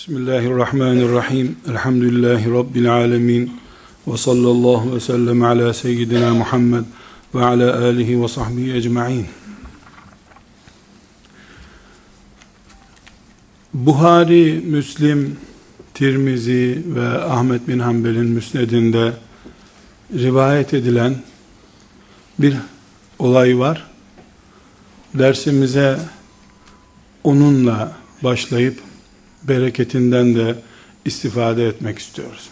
Bismillahirrahmanirrahim. Elhamdülillahi Rabbil alemin. Ve sallallahu ve sellem ala seyyidina Muhammed ve ala alihi ve sahbihi ecma'in. Buhari, Müslim, Tirmizi ve Ahmet bin Hanbel'in müsnedinde rivayet edilen bir olay var. Dersimize onunla başlayıp bereketinden de istifade etmek istiyoruz.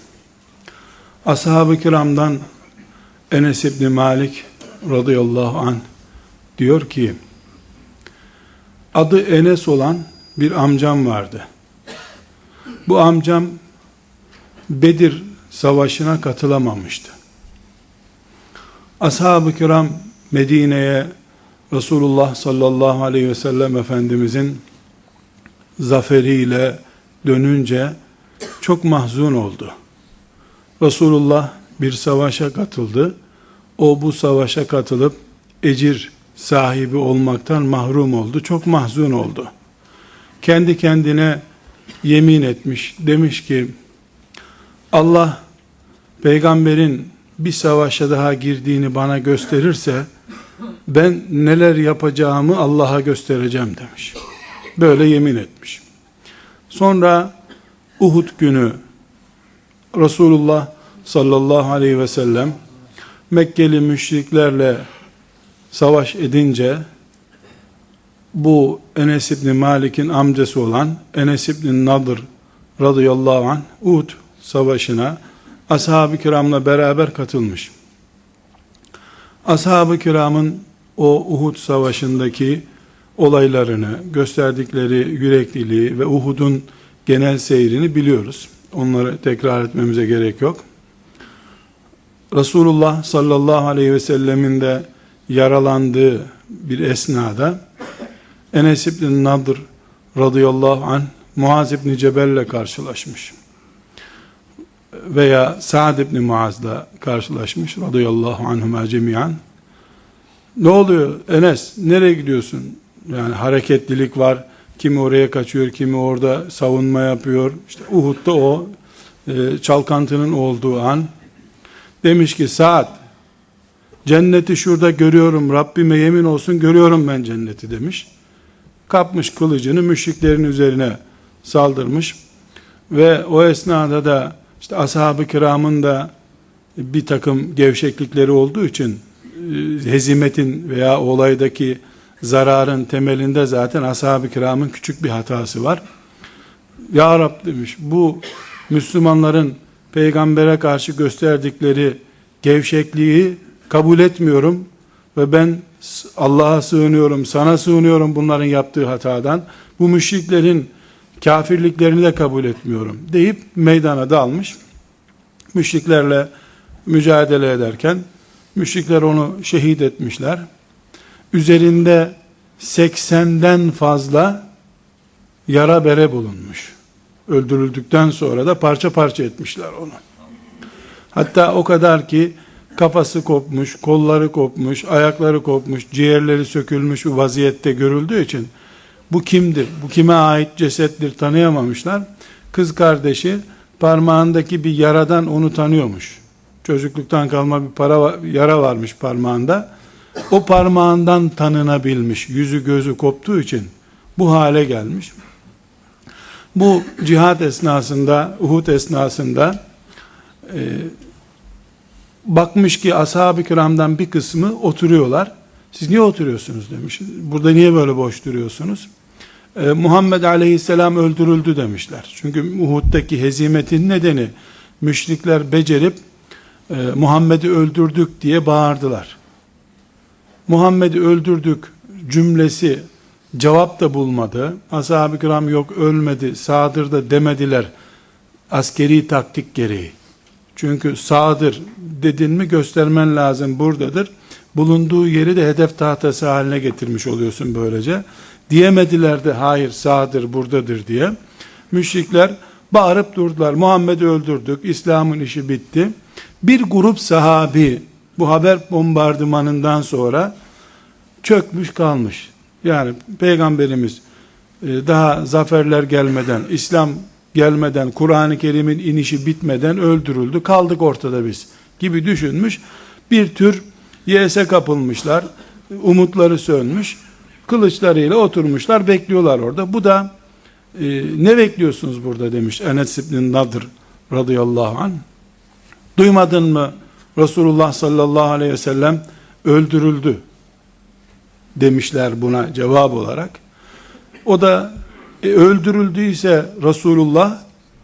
Ashab-ı kiramdan Enes İbni Malik radıyallahu an diyor ki adı Enes olan bir amcam vardı. Bu amcam Bedir savaşına katılamamıştı. Ashab-ı kiram Medine'ye Resulullah sallallahu aleyhi ve sellem Efendimizin zaferiyle dönünce çok mahzun oldu. Resulullah bir savaşa katıldı. O bu savaşa katılıp ecir sahibi olmaktan mahrum oldu. Çok mahzun oldu. Kendi kendine yemin etmiş. Demiş ki Allah peygamberin bir savaşa daha girdiğini bana gösterirse ben neler yapacağımı Allah'a göstereceğim demiş. Böyle yemin etmiş. Sonra Uhud günü Resulullah sallallahu aleyhi ve sellem Mekkeli müşriklerle savaş edince bu Enes İbni Malik'in amcası olan Enes İbni Nadır radıyallahu anh Uhud savaşına ashab-ı kiramla beraber katılmış. Ashab-ı kiramın o Uhud savaşındaki olaylarını, gösterdikleri yürekliliği ve Uhud'un genel seyrini biliyoruz. Onları tekrar etmemize gerek yok. Resulullah sallallahu aleyhi ve sellemin de yaralandığı bir esnada Enes İbn Nadır radıyallahu anh Muaz İbni Cebel'le karşılaşmış. Veya Sa'd İbni Muaz'la karşılaşmış radıyallahu anhuma cemiyan. Ne oluyor Enes? Nereye gidiyorsun? Yani hareketlilik var. Kimi oraya kaçıyor, kimi orada savunma yapıyor. İşte Uhud'da o e, çalkantının olduğu an demiş ki saat cenneti şurada görüyorum Rabbime yemin olsun görüyorum ben cenneti demiş. Kapmış kılıcını müşriklerin üzerine saldırmış ve o esnada da işte ashab-ı kiramın da bir takım gevşeklikleri olduğu için e, hezimetin veya olaydaki zararın temelinde zaten ashab-ı kiramın küçük bir hatası var. Ya Rab demiş bu Müslümanların peygambere karşı gösterdikleri gevşekliği kabul etmiyorum ve ben Allah'a sığınıyorum, sana sığınıyorum bunların yaptığı hatadan. Bu müşriklerin kafirliklerini de kabul etmiyorum deyip meydana dalmış. Müşriklerle mücadele ederken müşrikler onu şehit etmişler üzerinde 80'den fazla yara bere bulunmuş. Öldürüldükten sonra da parça parça etmişler onu. Hatta o kadar ki kafası kopmuş, kolları kopmuş, ayakları kopmuş, ciğerleri sökülmüş bir vaziyette görüldüğü için bu kimdir, bu kime ait cesettir tanıyamamışlar. Kız kardeşi parmağındaki bir yaradan onu tanıyormuş. Çocukluktan kalma bir para yara varmış parmağında o parmağından tanınabilmiş, yüzü gözü koptuğu için bu hale gelmiş. Bu cihat esnasında, Uhud esnasında e, bakmış ki ashab-ı kiramdan bir kısmı oturuyorlar. Siz niye oturuyorsunuz demiş. Burada niye böyle boş duruyorsunuz? E, Muhammed aleyhisselam öldürüldü demişler. Çünkü Uhud'daki hezimetin nedeni müşrikler becerip e, Muhammed'i öldürdük diye bağırdılar. Muhammed'i öldürdük cümlesi cevap da bulmadı. Ashab-ı kiram yok ölmedi, sağdır da demediler. Askeri taktik gereği. Çünkü sağdır dedin mi göstermen lazım buradadır. Bulunduğu yeri de hedef tahtası haline getirmiş oluyorsun böylece. Diyemediler de hayır sağdır buradadır diye. Müşrikler bağırıp durdular. Muhammed'i öldürdük. İslam'ın işi bitti. Bir grup sahabi bu haber bombardımanından sonra çökmüş kalmış. Yani peygamberimiz e, daha zaferler gelmeden İslam gelmeden, Kur'an-ı Kerim'in inişi bitmeden öldürüldü. Kaldık ortada biz gibi düşünmüş. Bir tür yese kapılmışlar. Umutları sönmüş. Kılıçlarıyla oturmuşlar, bekliyorlar orada. Bu da e, ne bekliyorsunuz burada demiş Enes İbn Nadır radıyallahu anh. Duymadın mı Resulullah sallallahu aleyhi ve sellem öldürüldü demişler buna cevap olarak. O da e, öldürüldüyse Resulullah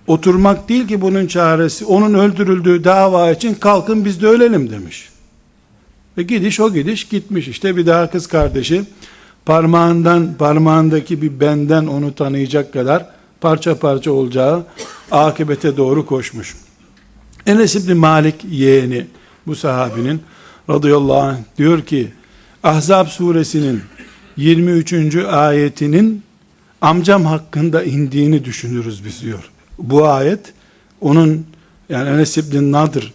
oturmak değil ki bunun çaresi. Onun öldürüldüğü dava için kalkın biz de ölelim demiş. Ve gidiş o gidiş gitmiş. İşte bir daha kız kardeşi parmağından parmağındaki bir benden onu tanıyacak kadar parça parça olacağı akıbete doğru koşmuş. Enes İbni Malik yeğeni bu sahabinin radıyallahu anh diyor ki Ahzab suresinin 23. ayetinin amcam hakkında indiğini düşünürüz biz diyor. Bu ayet onun yani Enes İbni Nadir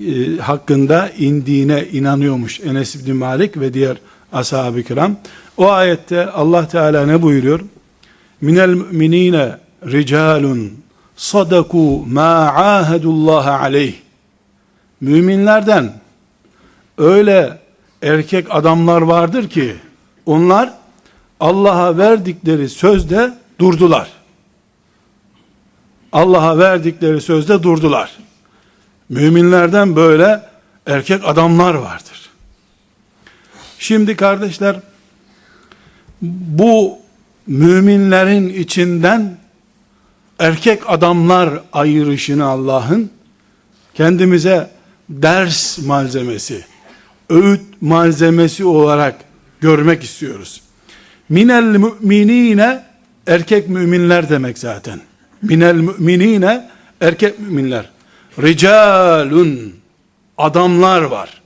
e, hakkında indiğine inanıyormuş Enes İbni Malik ve diğer ashab-ı kiram. O ayette Allah Teala ne buyuruyor? Minel müminine ricalun sadaku ma ahadullah aleyh. Müminlerden öyle erkek adamlar vardır ki onlar Allah'a verdikleri sözde durdular. Allah'a verdikleri sözde durdular. Müminlerden böyle erkek adamlar vardır. Şimdi kardeşler bu müminlerin içinden erkek adamlar ayırışını Allah'ın kendimize ders malzemesi, öğüt malzemesi olarak görmek istiyoruz. Minel müminine erkek müminler demek zaten. Minel müminine erkek müminler. Ricalun adamlar var.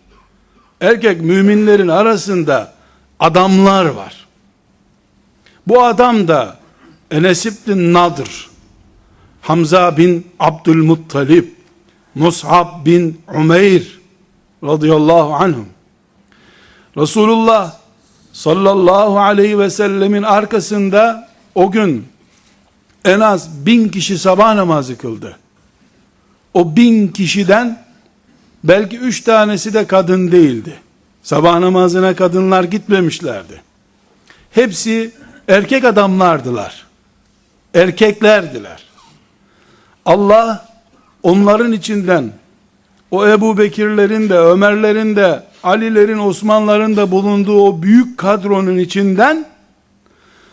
Erkek müminlerin arasında adamlar var. Bu adam da Enes ibn Nadır, Hamza bin Abdülmuttalib, Mus'ab bin Umeyr radıyallahu anhum. Resulullah sallallahu aleyhi ve sellemin arkasında o gün en az bin kişi sabah namazı kıldı. O bin kişiden belki üç tanesi de kadın değildi. Sabah namazına kadınlar gitmemişlerdi. Hepsi erkek adamlardılar. Erkeklerdiler. Allah onların içinden o Ebu Bekirlerin de, Ömerlerin de, Alilerin, Osmanların da bulunduğu o büyük kadronun içinden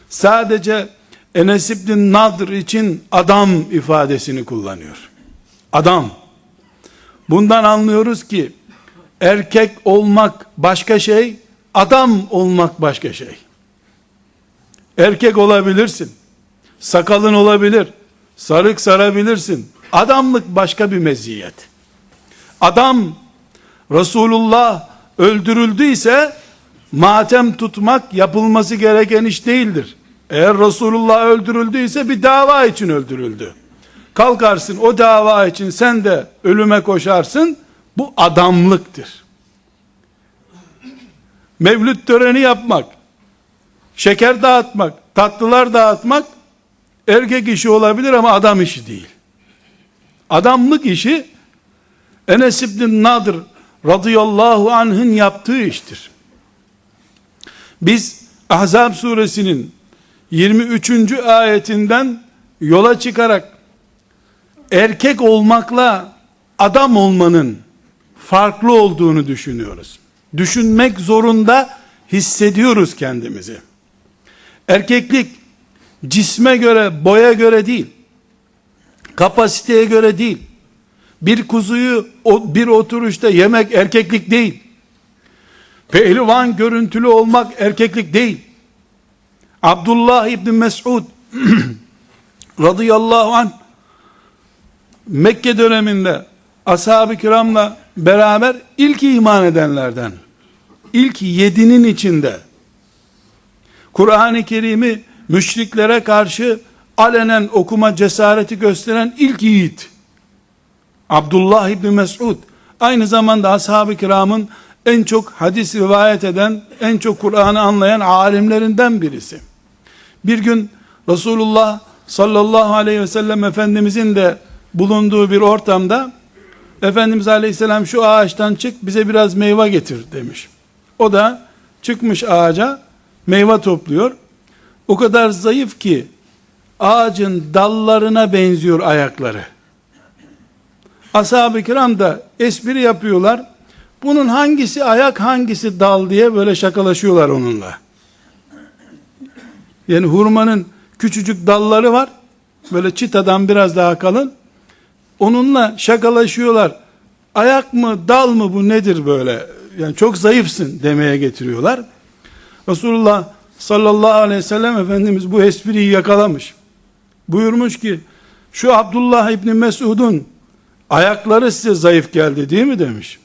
sadece Enes İbn Nadr için adam ifadesini kullanıyor. Adam. Bundan anlıyoruz ki erkek olmak başka şey, adam olmak başka şey. Erkek olabilirsin. Sakalın olabilir. Sarık sarabilirsin. Adamlık başka bir meziyet. Adam Resulullah öldürüldüyse matem tutmak yapılması gereken iş değildir. Eğer Resulullah öldürüldüyse bir dava için öldürüldü. Kalkarsın o dava için sen de ölüme koşarsın. Bu adamlıktır. Mevlüt töreni yapmak, şeker dağıtmak, tatlılar dağıtmak erkek işi olabilir ama adam işi değil. Adamlık işi Enes İbn Nadir radıyallahu anh'ın yaptığı iştir. Biz Ahzab suresinin 23. ayetinden yola çıkarak erkek olmakla adam olmanın farklı olduğunu düşünüyoruz. Düşünmek zorunda hissediyoruz kendimizi. Erkeklik cisme göre, boya göre değil, kapasiteye göre değil, bir kuzuyu bir oturuşta yemek erkeklik değil. Pehlivan görüntülü olmak erkeklik değil. Abdullah İbni Mes'ud radıyallahu anh Mekke döneminde ashab-ı kiramla beraber ilk iman edenlerden ilk yedinin içinde Kur'an-ı Kerim'i müşriklere karşı alenen okuma cesareti gösteren ilk yiğit Abdullah İbni Mes'ud aynı zamanda ashab-ı kiramın en çok hadis rivayet eden, en çok Kur'an'ı anlayan alimlerinden birisi. Bir gün Resulullah sallallahu aleyhi ve sellem Efendimizin de bulunduğu bir ortamda Efendimiz aleyhisselam şu ağaçtan çık bize biraz meyve getir demiş. O da çıkmış ağaca meyve topluyor. O kadar zayıf ki ağacın dallarına benziyor ayakları. Ashab-ı kiram da espri yapıyorlar. Bunun hangisi ayak hangisi dal diye böyle şakalaşıyorlar onunla. Yani hurmanın küçücük dalları var. Böyle çıtadan biraz daha kalın. Onunla şakalaşıyorlar. Ayak mı dal mı bu nedir böyle? Yani çok zayıfsın demeye getiriyorlar. Resulullah sallallahu aleyhi ve sellem Efendimiz bu espriyi yakalamış. Buyurmuş ki şu Abdullah İbni Mesud'un ayakları size zayıf geldi değil mi demiş.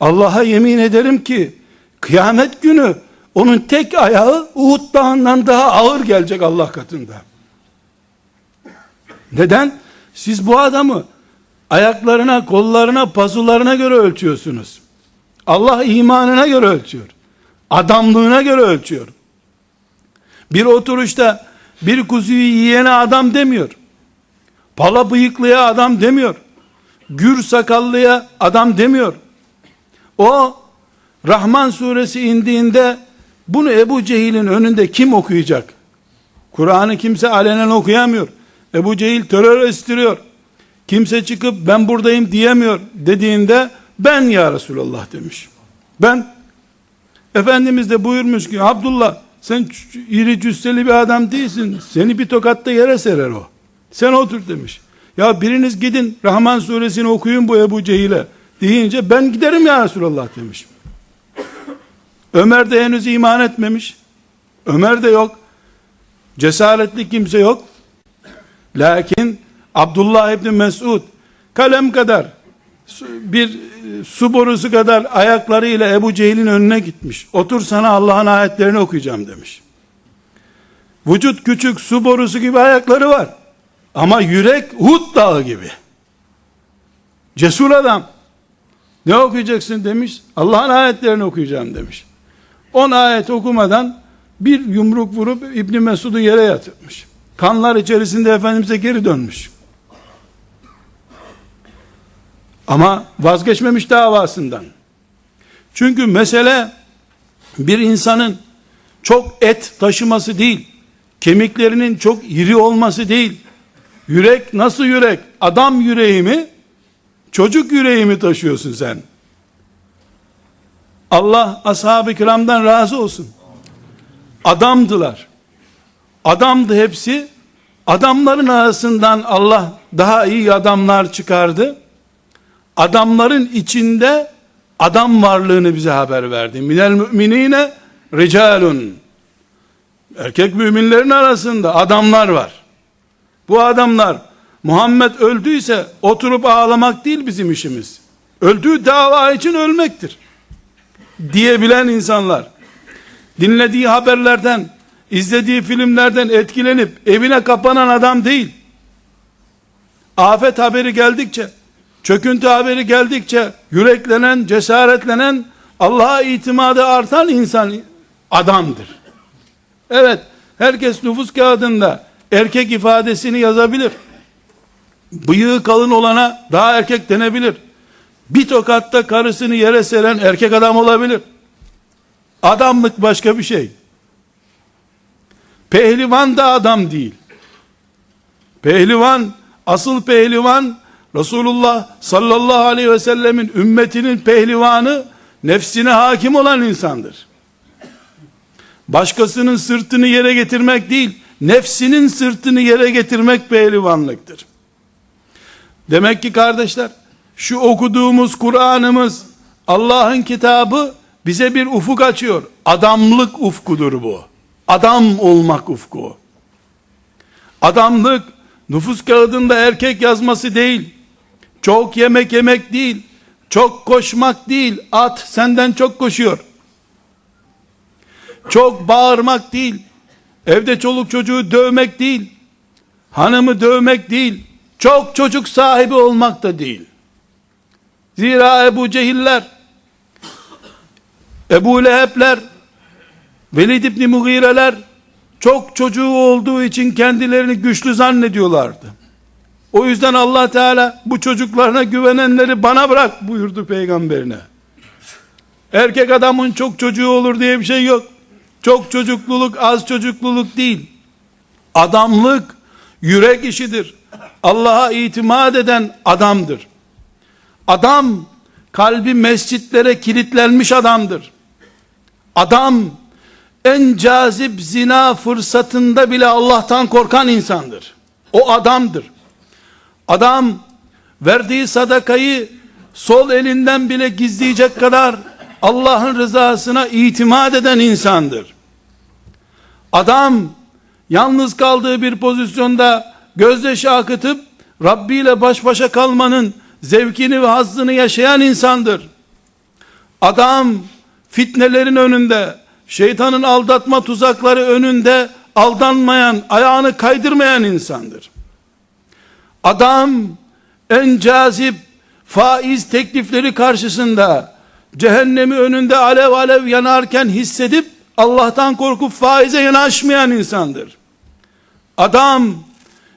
Allah'a yemin ederim ki kıyamet günü onun tek ayağı Uhud dağından daha ağır gelecek Allah katında. Neden? Siz bu adamı ayaklarına, kollarına, pazularına göre ölçüyorsunuz. Allah imanına göre ölçüyor. Adamlığına göre ölçüyor. Bir oturuşta bir kuzuyu yiyene adam demiyor. Pala bıyıklıya adam demiyor. Gür sakallıya adam demiyor. O Rahman suresi indiğinde bunu Ebu Cehil'in önünde kim okuyacak? Kur'an'ı kimse alenen okuyamıyor. Ebu Cehil terör estiriyor. Kimse çıkıp ben buradayım diyemiyor dediğinde ben ya Resulallah demiş. Ben Efendimiz de buyurmuş ki Abdullah sen iri cüsseli bir adam değilsin. Seni bir tokatta yere serer o. Sen otur demiş. Ya biriniz gidin Rahman suresini okuyun bu Ebu Cehil'e deyince ben giderim ya Resulallah demiş. Ömer de henüz iman etmemiş. Ömer de yok. Cesaretli kimse yok. Lakin Abdullah İbni Mesud kalem kadar bir su borusu kadar ayaklarıyla Ebu Cehil'in önüne gitmiş. Otur sana Allah'ın ayetlerini okuyacağım demiş. Vücut küçük su borusu gibi ayakları var. Ama yürek Hud dağı gibi. Cesur adam. Ne okuyacaksın demiş. Allah'ın ayetlerini okuyacağım demiş. 10 ayet okumadan bir yumruk vurup İbni Mesud'u yere yatırmış. Kanlar içerisinde Efendimiz'e geri dönmüş. Ama vazgeçmemiş davasından. Çünkü mesele bir insanın çok et taşıması değil, kemiklerinin çok iri olması değil. Yürek nasıl yürek? Adam yüreği mi? Çocuk yüreği mi taşıyorsun sen? Allah ashab-ı kiramdan razı olsun. Adamdılar. Adamdı hepsi. Adamların arasından Allah daha iyi adamlar çıkardı. Adamların içinde adam varlığını bize haber verdi. Minel müminine ricalun. Erkek müminlerin arasında adamlar var. Bu adamlar Muhammed öldüyse oturup ağlamak değil bizim işimiz. Öldüğü dava için ölmektir. Diyebilen insanlar. Dinlediği haberlerden, izlediği filmlerden etkilenip evine kapanan adam değil. Afet haberi geldikçe, çöküntü haberi geldikçe yüreklenen, cesaretlenen, Allah'a itimadı artan insan adamdır. Evet, herkes nüfus kağıdında erkek ifadesini yazabilir. Bıyığı kalın olana daha erkek denebilir. Bir tokatta karısını yere seren erkek adam olabilir. Adamlık başka bir şey. Pehlivan da adam değil. Pehlivan, asıl pehlivan Resulullah sallallahu aleyhi ve sellemin ümmetinin pehlivanı nefsine hakim olan insandır. Başkasının sırtını yere getirmek değil, nefsinin sırtını yere getirmek pehlivanlıktır. Demek ki kardeşler, şu okuduğumuz Kur'an'ımız, Allah'ın kitabı bize bir ufuk açıyor. Adamlık ufkudur bu. Adam olmak ufku. Adamlık, nüfus kağıdında erkek yazması değil, çok yemek yemek değil, çok koşmak değil, at senden çok koşuyor. Çok bağırmak değil, evde çoluk çocuğu dövmek değil, hanımı dövmek değil, çok çocuk sahibi olmak da değil. Zira Ebu Cehiller, Ebu Lehebler, Velid İbni Mughireler, çok çocuğu olduğu için kendilerini güçlü zannediyorlardı. O yüzden Allah Teala bu çocuklarına güvenenleri bana bırak buyurdu peygamberine. Erkek adamın çok çocuğu olur diye bir şey yok. Çok çocukluluk az çocukluluk değil. Adamlık yürek işidir. Allah'a itimat eden adamdır. Adam kalbi mescitlere kilitlenmiş adamdır. Adam en cazip zina fırsatında bile Allah'tan korkan insandır. O adamdır. Adam verdiği sadakayı sol elinden bile gizleyecek kadar Allah'ın rızasına itimat eden insandır. Adam yalnız kaldığı bir pozisyonda gözyaşı akıtıp Rabbi ile baş başa kalmanın zevkini ve hazzını yaşayan insandır. Adam fitnelerin önünde, şeytanın aldatma tuzakları önünde aldanmayan, ayağını kaydırmayan insandır. Adam en cazip faiz teklifleri karşısında cehennemi önünde alev alev yanarken hissedip Allah'tan korkup faize yanaşmayan insandır. Adam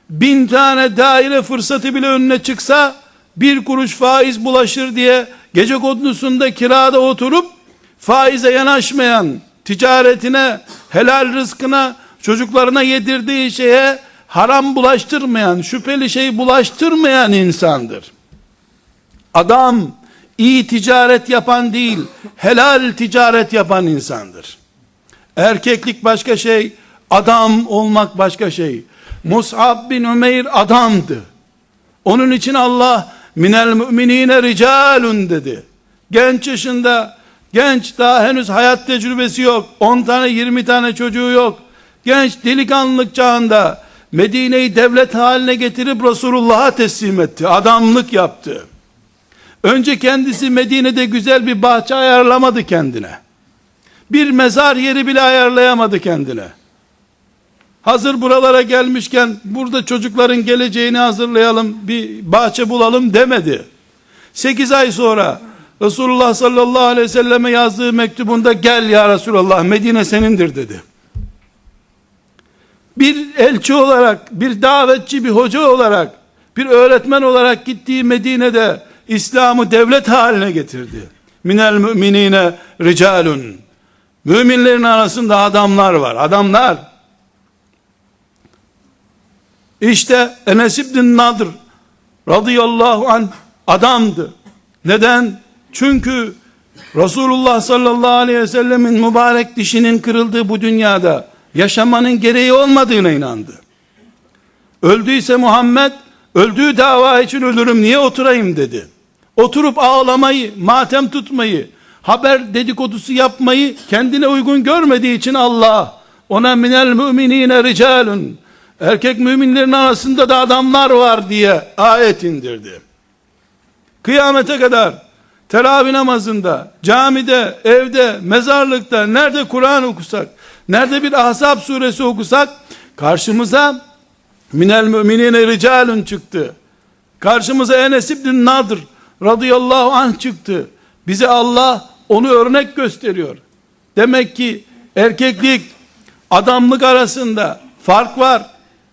bin tane daire fırsatı bile önüne çıksa bir kuruş faiz bulaşır diye gece kondusunda kirada oturup faize yanaşmayan, ticaretine, helal rızkına, çocuklarına yedirdiği şeye haram bulaştırmayan, şüpheli şey bulaştırmayan insandır. Adam iyi ticaret yapan değil, helal ticaret yapan insandır. Erkeklik başka şey, adam olmak başka şey. Mus'ab bin Ümeyr adamdı. Onun için Allah minel müminine ricalun dedi. Genç yaşında, genç daha henüz hayat tecrübesi yok. 10 tane 20 tane çocuğu yok. Genç delikanlılık çağında Medine'yi devlet haline getirip Resulullah'a teslim etti. Adamlık yaptı. Önce kendisi Medine'de güzel bir bahçe ayarlamadı kendine. Bir mezar yeri bile ayarlayamadı kendine. Hazır buralara gelmişken burada çocukların geleceğini hazırlayalım, bir bahçe bulalım demedi. 8 ay sonra Resulullah sallallahu aleyhi ve selleme yazdığı mektubunda gel ya Resulallah Medine senindir dedi. Bir elçi olarak, bir davetçi, bir hoca olarak, bir öğretmen olarak gittiği Medine'de İslam'ı devlet haline getirdi. Minel müminine ricalun. Müminlerin arasında adamlar var. Adamlar. İşte Enes İbn Nadr radıyallahu an adamdı. Neden? Çünkü Resulullah sallallahu aleyhi ve sellemin mübarek dişinin kırıldığı bu dünyada yaşamanın gereği olmadığına inandı. Öldüyse Muhammed öldüğü dava için ölürüm niye oturayım dedi. Oturup ağlamayı, matem tutmayı, haber dedikodusu yapmayı kendine uygun görmediği için Allah ona minel müminine ricalun erkek müminlerin arasında da adamlar var diye ayet indirdi. Kıyamete kadar teravih namazında, camide, evde, mezarlıkta, nerede Kur'an okusak, nerede bir Ahzab suresi okusak, karşımıza minel müminine ricalun çıktı. Karşımıza Enes İbn Nadr radıyallahu anh çıktı. Bize Allah onu örnek gösteriyor. Demek ki erkeklik, adamlık arasında fark var.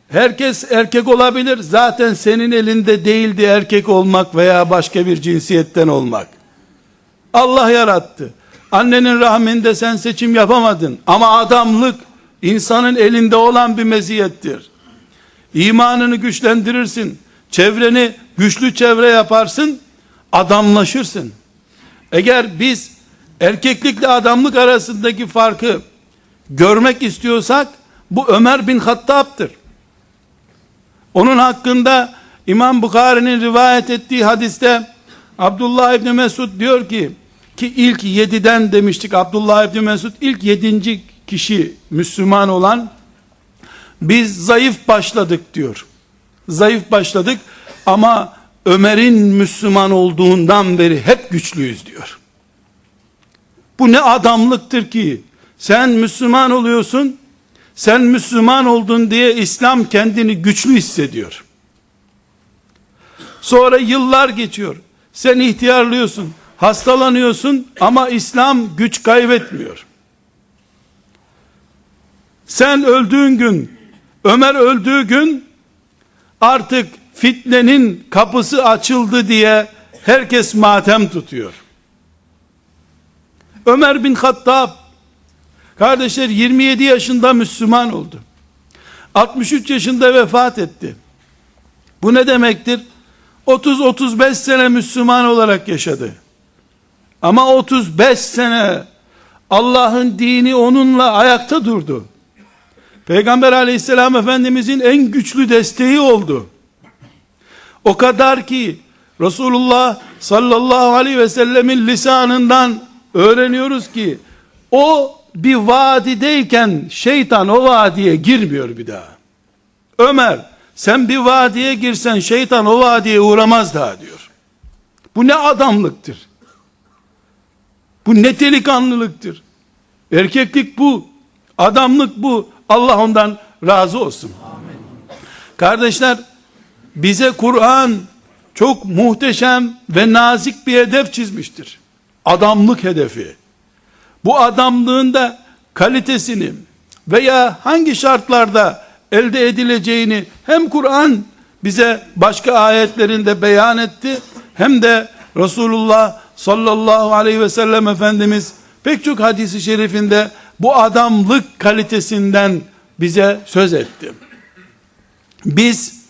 Herkes erkek olabilir. Zaten senin elinde değildi erkek olmak veya başka bir cinsiyetten olmak. Allah yarattı. Annenin rahminde sen seçim yapamadın. Ama adamlık insanın elinde olan bir meziyettir. İmanını güçlendirirsin. Çevreni güçlü çevre yaparsın. Adamlaşırsın. Eğer biz erkeklikle adamlık arasındaki farkı görmek istiyorsak bu Ömer bin Hattab'tır. Onun hakkında İmam Bukhari'nin rivayet ettiği hadiste Abdullah İbni Mesud diyor ki ki ilk yediden demiştik Abdullah İbni Mesud ilk yedinci kişi Müslüman olan biz zayıf başladık diyor. Zayıf başladık ama Ömer'in Müslüman olduğundan beri hep güçlüyüz diyor. Bu ne adamlıktır ki sen Müslüman oluyorsun sen Müslüman oldun diye İslam kendini güçlü hissediyor. Sonra yıllar geçiyor. Sen ihtiyarlıyorsun, hastalanıyorsun ama İslam güç kaybetmiyor. Sen öldüğün gün, Ömer öldüğü gün artık fitnenin kapısı açıldı diye herkes matem tutuyor. Ömer bin Hattab kardeşler 27 yaşında Müslüman oldu. 63 yaşında vefat etti. Bu ne demektir? 30-35 sene Müslüman olarak yaşadı. Ama 35 sene Allah'ın dini onunla ayakta durdu. Peygamber aleyhisselam efendimizin en güçlü desteği oldu. O kadar ki Resulullah sallallahu aleyhi ve sellemin lisanından öğreniyoruz ki o bir vadideyken şeytan o vadiye girmiyor bir daha. Ömer sen bir vadiye girsen şeytan o vadiye uğramaz daha diyor. Bu ne adamlıktır. Bu ne delikanlılıktır. Erkeklik bu. Adamlık bu. Allah ondan razı olsun. Amin. Kardeşler bize Kur'an çok muhteşem ve nazik bir hedef çizmiştir. Adamlık hedefi. Bu adamlığın da kalitesini veya hangi şartlarda elde edileceğini hem Kur'an bize başka ayetlerinde beyan etti hem de Resulullah sallallahu aleyhi ve sellem Efendimiz pek çok hadisi şerifinde bu adamlık kalitesinden bize söz etti. Biz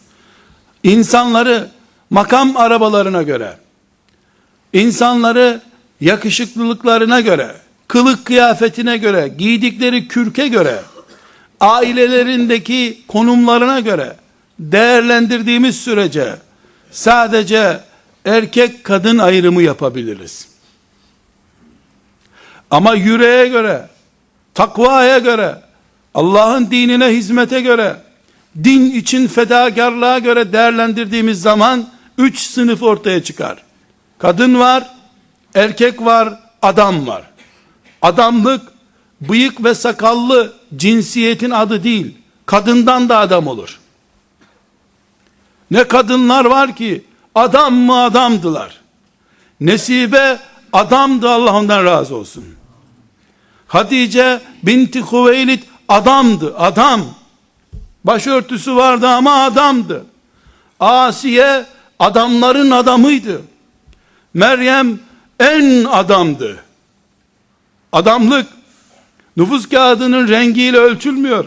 insanları makam arabalarına göre, insanları yakışıklılıklarına göre, kılık kıyafetine göre, giydikleri kürke göre, ailelerindeki konumlarına göre değerlendirdiğimiz sürece sadece erkek kadın ayrımı yapabiliriz. Ama yüreğe göre, takvaya göre, Allah'ın dinine hizmete göre, din için fedakarlığa göre değerlendirdiğimiz zaman üç sınıf ortaya çıkar. Kadın var, erkek var, adam var. Adamlık, bıyık ve sakallı cinsiyetin adı değil, kadından da adam olur. Ne kadınlar var ki, adam mı adamdılar. Nesibe adamdı Allah ondan razı olsun. Hatice binti Hüveylid adamdı, adam. Başörtüsü vardı ama adamdı. Asiye adamların adamıydı. Meryem en adamdı. Adamlık nüfus kağıdının rengiyle ölçülmüyor.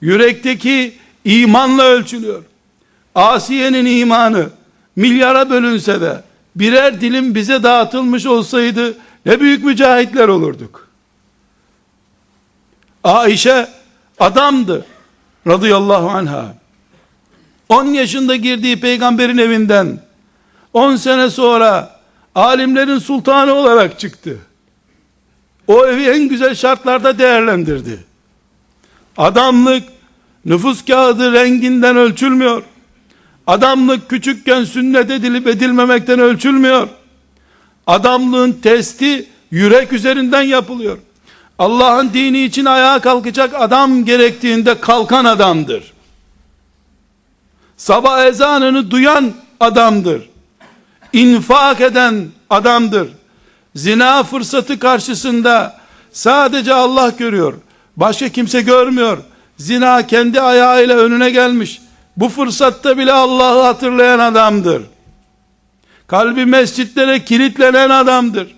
Yürekteki imanla ölçülüyor. Asiye'nin imanı milyara bölünse de birer dilim bize dağıtılmış olsaydı ne büyük mücahitler olurduk. Ayşe adamdı radıyallahu anha. 10 yaşında girdiği peygamberin evinden 10 sene sonra alimlerin sultanı olarak çıktı. O evi en güzel şartlarda değerlendirdi. Adamlık nüfus kağıdı renginden ölçülmüyor. Adamlık küçükken sünnet edilip edilmemekten ölçülmüyor. Adamlığın testi yürek üzerinden yapılıyor. Allah'ın dini için ayağa kalkacak adam gerektiğinde kalkan adamdır. Sabah ezanını duyan adamdır. İnfak eden adamdır. Zina fırsatı karşısında sadece Allah görüyor. Başka kimse görmüyor. Zina kendi ayağıyla önüne gelmiş. Bu fırsatta bile Allah'ı hatırlayan adamdır. Kalbi mescitlere kilitlenen adamdır.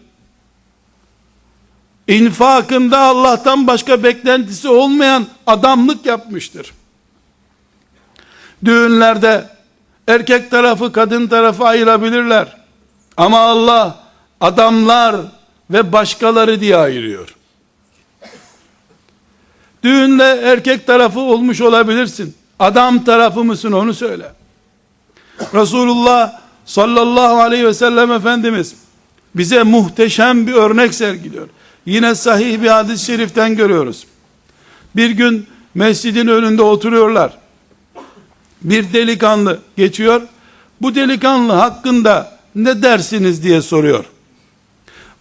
İnfakında Allah'tan başka beklentisi olmayan adamlık yapmıştır. Düğünlerde erkek tarafı kadın tarafı ayırabilirler. Ama Allah adamlar ve başkaları diye ayırıyor. Düğünde erkek tarafı olmuş olabilirsin. Adam tarafı mısın onu söyle. Resulullah sallallahu aleyhi ve sellem Efendimiz bize muhteşem bir örnek sergiliyor. Yine sahih bir hadis-i şeriften görüyoruz. Bir gün mescidin önünde oturuyorlar. Bir delikanlı geçiyor. Bu delikanlı hakkında ne dersiniz diye soruyor.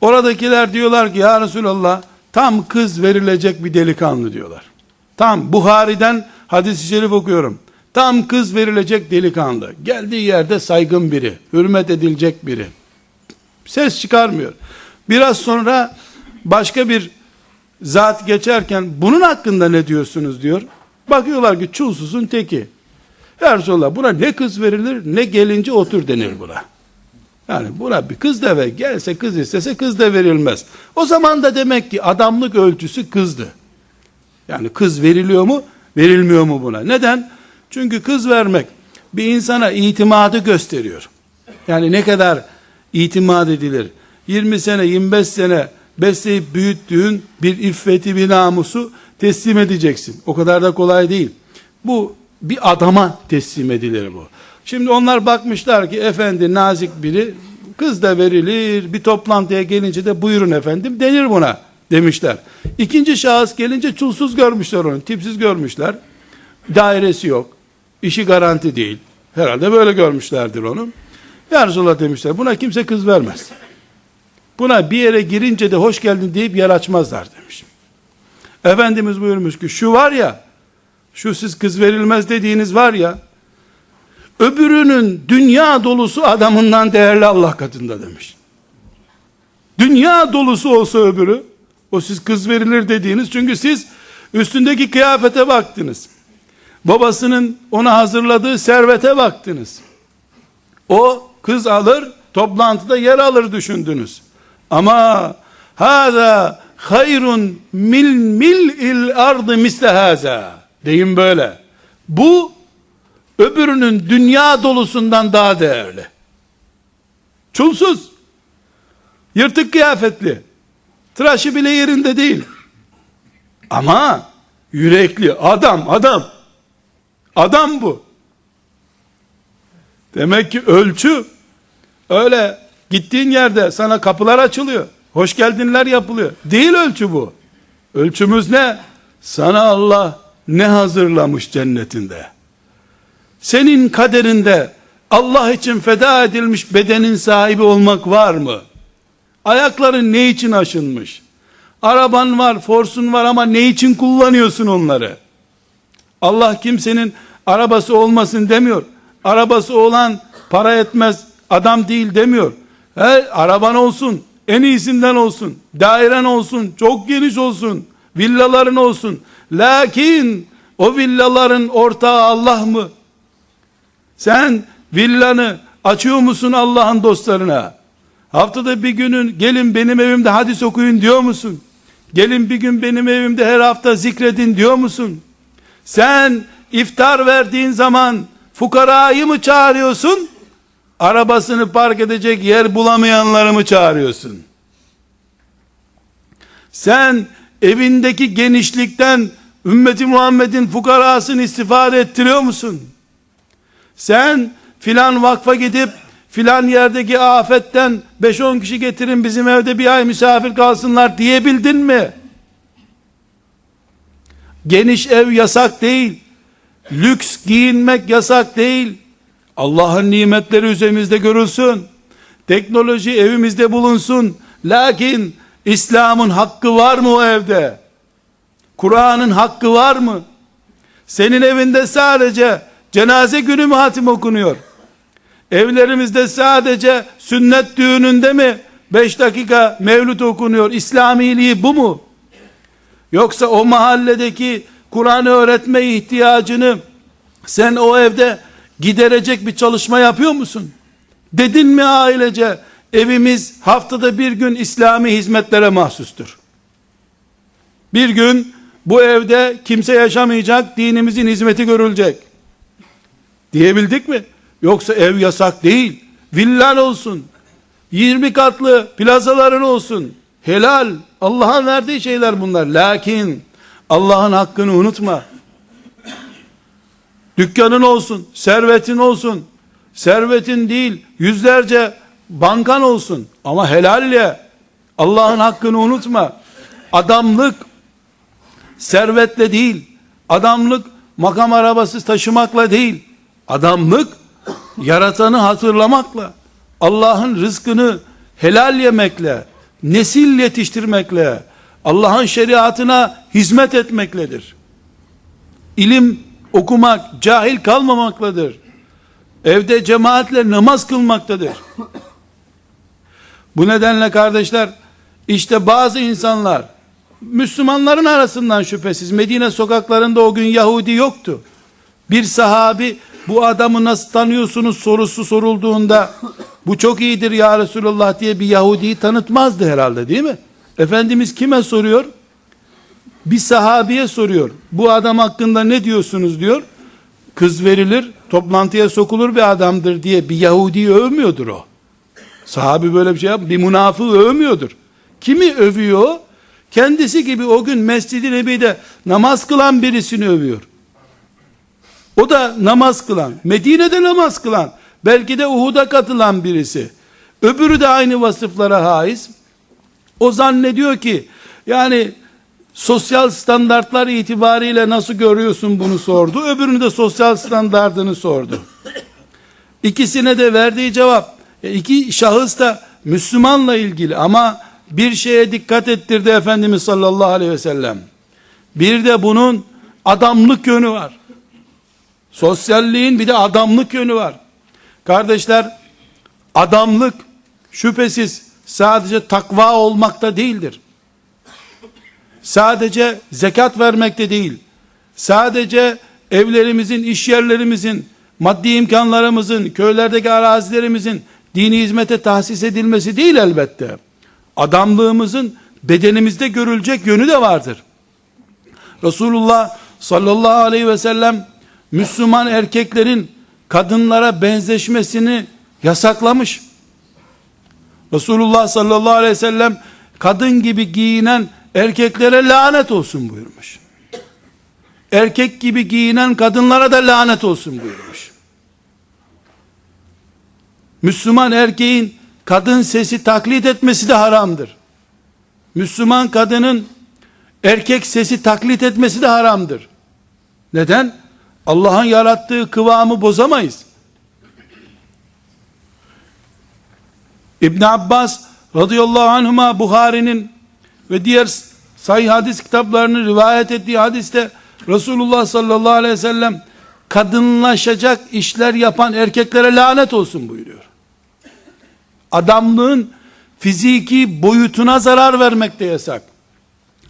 Oradakiler diyorlar ki ya Resulallah tam kız verilecek bir delikanlı diyorlar. Tam Buhari'den hadis-i şerif okuyorum. Tam kız verilecek delikanlı. Geldiği yerde saygın biri. Hürmet edilecek biri. Ses çıkarmıyor. Biraz sonra başka bir zat geçerken bunun hakkında ne diyorsunuz diyor. Bakıyorlar ki çulsuzun teki. Ya Resulallah buna ne kız verilir ne gelince otur denir buna. Yani buna bir kız da ver. Gelse kız istese kız da verilmez. O zaman da demek ki adamlık ölçüsü kızdı. Yani kız veriliyor mu verilmiyor mu buna? Neden? Çünkü kız vermek bir insana itimadı gösteriyor. Yani ne kadar itimat edilir. 20 sene 25 sene besleyip büyüttüğün bir iffeti bir namusu teslim edeceksin. O kadar da kolay değil. Bu bir adama teslim edilir bu. Şimdi onlar bakmışlar ki efendi nazik biri kız da verilir bir toplantıya gelince de buyurun efendim denir buna demişler. İkinci şahıs gelince çulsuz görmüşler onu tipsiz görmüşler. Dairesi yok. işi garanti değil. Herhalde böyle görmüşlerdir onu. Ya Resulallah demişler buna kimse kız vermez. Buna bir yere girince de hoş geldin deyip yer açmazlar demiş. Efendimiz buyurmuş ki şu var ya şu siz kız verilmez dediğiniz var ya öbürünün dünya dolusu adamından değerli Allah katında demiş. Dünya dolusu olsa öbürü o siz kız verilir dediğiniz çünkü siz üstündeki kıyafete baktınız. Babasının ona hazırladığı servete baktınız. O kız alır, toplantıda yer alır düşündünüz. Ama hâzâ hayrun mil mil il ardı misle hâzâ. Deyim böyle. Bu öbürünün dünya dolusundan daha değerli. Çulsuz. Yırtık kıyafetli. Tıraşı bile yerinde değil. Ama yürekli adam adam. Adam bu. Demek ki ölçü öyle gittiğin yerde sana kapılar açılıyor. Hoş geldinler yapılıyor. Değil ölçü bu. Ölçümüz ne? Sana Allah ne hazırlamış cennetinde? Senin kaderinde Allah için feda edilmiş bedenin sahibi olmak var mı? Ayakların ne için aşınmış? Araban var, forsun var ama ne için kullanıyorsun onları? Allah kimsenin arabası olmasın demiyor. Arabası olan para etmez, adam değil demiyor. Her araban olsun, en iyisinden olsun, dairen olsun, çok geniş olsun, villaların olsun. Lakin o villaların ortağı Allah mı? Sen villanı açıyor musun Allah'ın dostlarına? Haftada bir günün gelin benim evimde hadis okuyun diyor musun? Gelin bir gün benim evimde her hafta zikredin diyor musun? Sen iftar verdiğin zaman fukarayı mı çağırıyorsun? Arabasını park edecek yer bulamayanları mı çağırıyorsun? Sen evindeki genişlikten ümmeti Muhammed'in fukarasını istifade ettiriyor musun? Sen filan vakfa gidip filan yerdeki afetten 5-10 kişi getirin bizim evde bir ay misafir kalsınlar diyebildin mi? Geniş ev yasak değil. Lüks giyinmek yasak değil. Allah'ın nimetleri üzerimizde görülsün. Teknoloji evimizde bulunsun. Lakin İslam'ın hakkı var mı o evde? Kur'an'ın hakkı var mı? Senin evinde sadece cenaze günü mü hatim okunuyor? Evlerimizde sadece sünnet düğününde mi 5 dakika mevlüt okunuyor? İslamiliği bu mu? Yoksa o mahalledeki Kur'an öğretme ihtiyacını sen o evde giderecek bir çalışma yapıyor musun? Dedin mi ailece evimiz haftada bir gün İslami hizmetlere mahsustur. Bir gün bu evde kimse yaşamayacak, dinimizin hizmeti görülecek. Diyebildik mi? Yoksa ev yasak değil. Villan olsun. 20 katlı plazaların olsun. Helal. Allah'ın verdiği şeyler bunlar. Lakin Allah'ın hakkını unutma. Dükkanın olsun, servetin olsun. Servetin değil, yüzlerce bankan olsun. Ama helalle Allah'ın hakkını unutma. Adamlık servetle değil. Adamlık makam arabası taşımakla değil. Adamlık yaratanı hatırlamakla, Allah'ın rızkını helal yemekle, nesil yetiştirmekle, Allah'ın şeriatına hizmet etmekledir. İlim okumak, cahil kalmamakladır. Evde cemaatle namaz kılmaktadır. Bu nedenle kardeşler, işte bazı insanlar Müslümanların arasından şüphesiz Medine sokaklarında o gün Yahudi yoktu. Bir sahabi bu adamı nasıl tanıyorsunuz sorusu sorulduğunda bu çok iyidir ya Resulullah diye bir Yahudi'yi tanıtmazdı herhalde değil mi? Efendimiz kime soruyor? Bir sahabiye soruyor. Bu adam hakkında ne diyorsunuz diyor. Kız verilir, toplantıya sokulur bir adamdır diye bir Yahudi övmüyordur o. Sahabi böyle bir şey yap, bir münafığı övmüyordur. Kimi övüyor? Kendisi gibi o gün Mescid-i Nebi'de namaz kılan birisini övüyor. O da namaz kılan, Medine'de namaz kılan, belki de Uhud'a katılan birisi. Öbürü de aynı vasıflara haiz. O zannediyor ki, yani sosyal standartlar itibariyle nasıl görüyorsun bunu sordu. Öbürünü de sosyal standartını sordu. İkisine de verdiği cevap, e, iki şahıs da Müslümanla ilgili ama bir şeye dikkat ettirdi Efendimiz sallallahu aleyhi ve sellem. Bir de bunun adamlık yönü var. Sosyalliğin bir de adamlık yönü var. Kardeşler, adamlık şüphesiz sadece takva olmakta değildir. Sadece zekat vermekte değil. Sadece evlerimizin, iş yerlerimizin, maddi imkanlarımızın, köylerdeki arazilerimizin dini hizmete tahsis edilmesi değil elbette. Adamlığımızın bedenimizde görülecek yönü de vardır. Resulullah sallallahu aleyhi ve sellem Müslüman erkeklerin kadınlara benzeşmesini yasaklamış. Resulullah sallallahu aleyhi ve sellem kadın gibi giyinen erkeklere lanet olsun buyurmuş. Erkek gibi giyinen kadınlara da lanet olsun buyurmuş. Müslüman erkeğin kadın sesi taklit etmesi de haramdır. Müslüman kadının erkek sesi taklit etmesi de haramdır. Neden? Allah'ın yarattığı kıvamı bozamayız. İbn Abbas radıyallahu anhuma Buhari'nin ve diğer sahih hadis kitaplarını rivayet ettiği hadiste Resulullah sallallahu aleyhi ve sellem kadınlaşacak işler yapan erkeklere lanet olsun buyuruyor. Adamlığın fiziki boyutuna zarar vermek de yasak.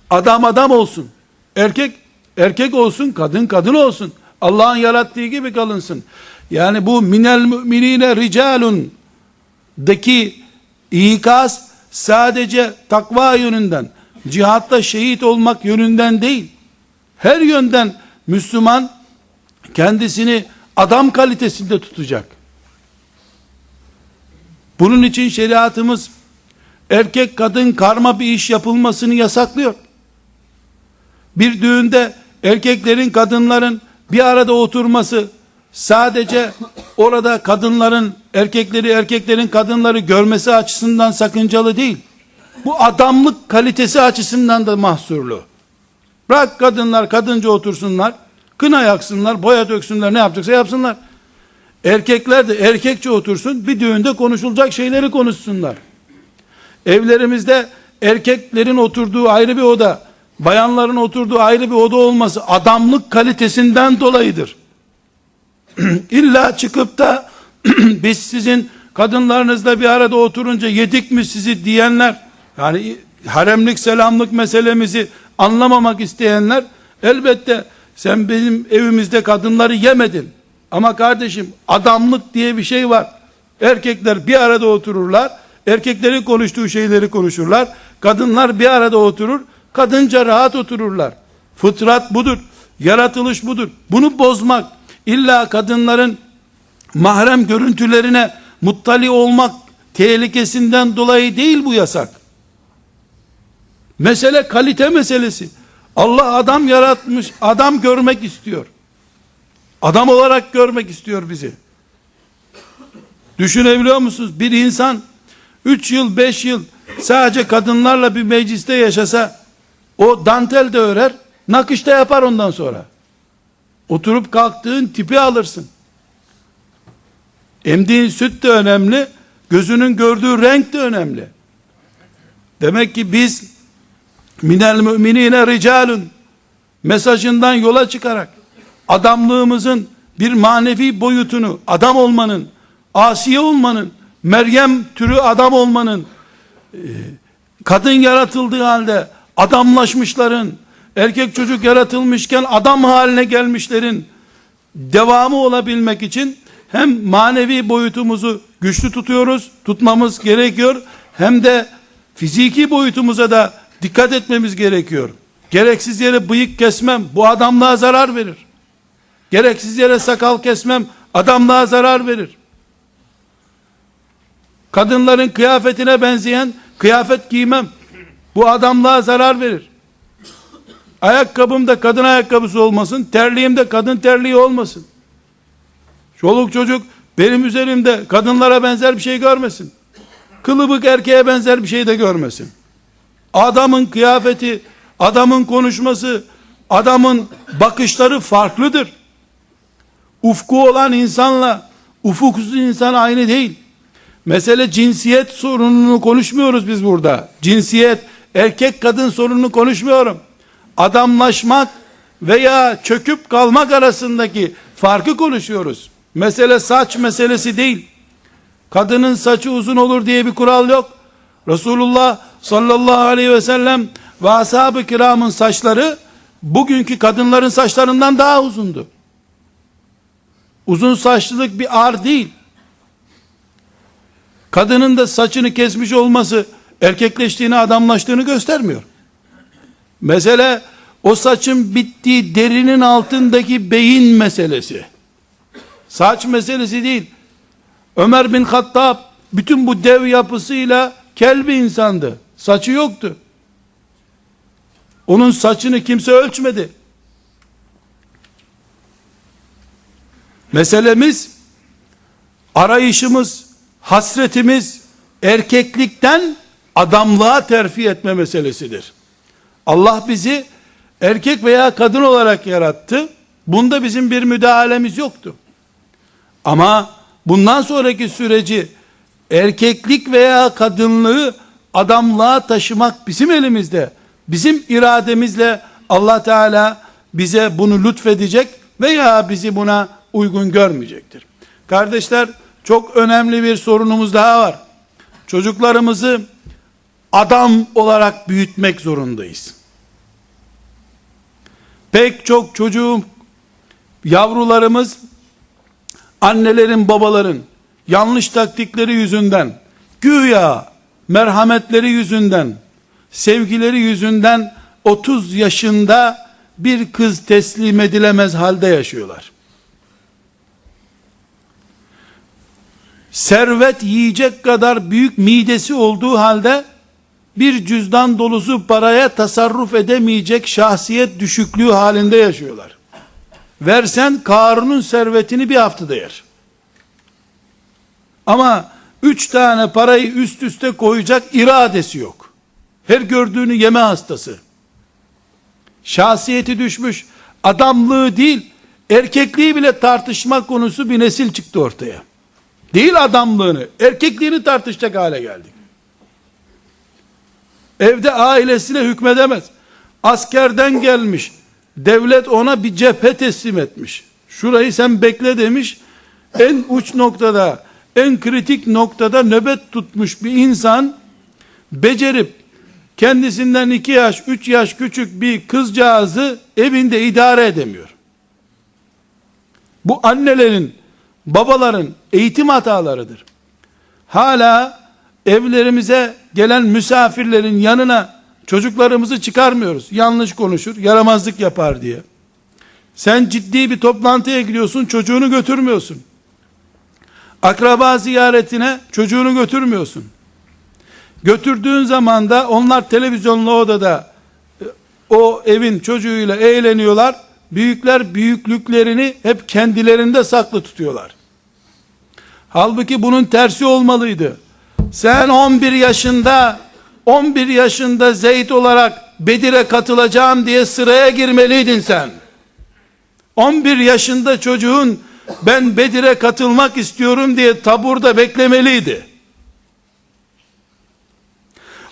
Adam adam olsun. Erkek erkek olsun, kadın kadın olsun. Allah'ın yarattığı gibi kalınsın. Yani bu minel müminine ricalun daki ikaz sadece takva yönünden, cihatta şehit olmak yönünden değil, her yönden Müslüman kendisini adam kalitesinde tutacak. Bunun için şeriatımız erkek kadın karma bir iş yapılmasını yasaklıyor. Bir düğünde erkeklerin kadınların bir arada oturması sadece orada kadınların erkekleri erkeklerin kadınları görmesi açısından sakıncalı değil. Bu adamlık kalitesi açısından da mahsurlu. Bırak kadınlar kadınca otursunlar, kına yaksınlar, boya döksünler, ne yapacaksa yapsınlar. Erkekler de erkekçe otursun, bir düğünde konuşulacak şeyleri konuşsunlar. Evlerimizde erkeklerin oturduğu ayrı bir oda, bayanların oturduğu ayrı bir oda olması adamlık kalitesinden dolayıdır. İlla çıkıp da biz sizin kadınlarınızla bir arada oturunca yedik mi sizi diyenler, yani haremlik selamlık meselemizi anlamamak isteyenler, elbette sen benim evimizde kadınları yemedin. Ama kardeşim adamlık diye bir şey var. Erkekler bir arada otururlar. Erkeklerin konuştuğu şeyleri konuşurlar. Kadınlar bir arada oturur. Kadınca rahat otururlar. Fıtrat budur. Yaratılış budur. Bunu bozmak, illa kadınların mahrem görüntülerine muttali olmak tehlikesinden dolayı değil bu yasak. Mesele kalite meselesi. Allah adam yaratmış, adam görmek istiyor. Adam olarak görmek istiyor bizi. Düşünebiliyor musunuz? Bir insan 3 yıl 5 yıl sadece kadınlarla bir mecliste yaşasa o dantel de örer, nakış da yapar ondan sonra. Oturup kalktığın tipi alırsın. Emdiğin süt de önemli, gözünün gördüğü renk de önemli. Demek ki biz minel müminine ricalun mesajından yola çıkarak adamlığımızın bir manevi boyutunu, adam olmanın, asiye olmanın, Meryem türü adam olmanın, e, kadın yaratıldığı halde adamlaşmışların, erkek çocuk yaratılmışken adam haline gelmişlerin devamı olabilmek için hem manevi boyutumuzu güçlü tutuyoruz, tutmamız gerekiyor, hem de fiziki boyutumuza da dikkat etmemiz gerekiyor. Gereksiz yere bıyık kesmem, bu adamlığa zarar verir. Gereksiz yere sakal kesmem, adamlığa zarar verir. Kadınların kıyafetine benzeyen kıyafet giymem. Bu adamlığa zarar verir. Ayakkabım da kadın ayakkabısı olmasın, terliğim de kadın terliği olmasın. Çoluk çocuk benim üzerimde kadınlara benzer bir şey görmesin. Kılıbık erkeğe benzer bir şey de görmesin. Adamın kıyafeti, adamın konuşması, adamın bakışları farklıdır. Ufku olan insanla ufuksuz insan aynı değil. Mesele cinsiyet sorununu konuşmuyoruz biz burada. Cinsiyet, erkek kadın sorununu konuşmuyorum. Adamlaşmak veya çöküp kalmak arasındaki farkı konuşuyoruz. Mesele saç meselesi değil. Kadının saçı uzun olur diye bir kural yok. Resulullah sallallahu aleyhi ve sellem ve ashab-ı kiramın saçları bugünkü kadınların saçlarından daha uzundu. Uzun saçlılık bir ar değil. Kadının da saçını kesmiş olması erkekleştiğini, adamlaştığını göstermiyor. Mesele o saçın bittiği derinin altındaki beyin meselesi. Saç meselesi değil. Ömer bin Hattab bütün bu dev yapısıyla kel bir insandı. Saçı yoktu. Onun saçını kimse ölçmedi. Meselemiz arayışımız, hasretimiz erkeklikten adamlığa terfi etme meselesidir. Allah bizi erkek veya kadın olarak yarattı. Bunda bizim bir müdahalemiz yoktu. Ama bundan sonraki süreci erkeklik veya kadınlığı adamlığa taşımak bizim elimizde. Bizim irademizle Allah Teala bize bunu lütfedecek veya bizi buna uygun görmeyecektir. Kardeşler çok önemli bir sorunumuz daha var. Çocuklarımızı adam olarak büyütmek zorundayız. Pek çok çocuğum, yavrularımız annelerin babaların yanlış taktikleri yüzünden güya merhametleri yüzünden sevgileri yüzünden 30 yaşında bir kız teslim edilemez halde yaşıyorlar. Servet yiyecek kadar büyük midesi olduğu halde bir cüzdan dolusu paraya tasarruf edemeyecek şahsiyet düşüklüğü halinde yaşıyorlar. Versen Karun'un servetini bir haftada yer. Ama üç tane parayı üst üste koyacak iradesi yok. Her gördüğünü yeme hastası. Şahsiyeti düşmüş. Adamlığı değil, erkekliği bile tartışma konusu bir nesil çıktı ortaya. Değil adamlığını, erkekliğini tartışacak hale geldik. Evde ailesine hükmedemez. Askerden gelmiş. Devlet ona bir cephe teslim etmiş. Şurayı sen bekle demiş. En uç noktada, en kritik noktada nöbet tutmuş bir insan becerip kendisinden iki yaş, üç yaş küçük bir kızcağızı evinde idare edemiyor. Bu annelerin, babaların eğitim hatalarıdır. Hala evlerimize gelen misafirlerin yanına çocuklarımızı çıkarmıyoruz. Yanlış konuşur, yaramazlık yapar diye. Sen ciddi bir toplantıya gidiyorsun, çocuğunu götürmüyorsun. Akraba ziyaretine çocuğunu götürmüyorsun. Götürdüğün zaman da onlar televizyonlu odada e, o evin çocuğuyla eğleniyorlar. Büyükler büyüklüklerini hep kendilerinde saklı tutuyorlar. Halbuki bunun tersi olmalıydı. Sen 11 yaşında 11 yaşında Zeyd olarak Bedir'e katılacağım diye sıraya girmeliydin sen. 11 yaşında çocuğun ben Bedir'e katılmak istiyorum diye taburda beklemeliydi.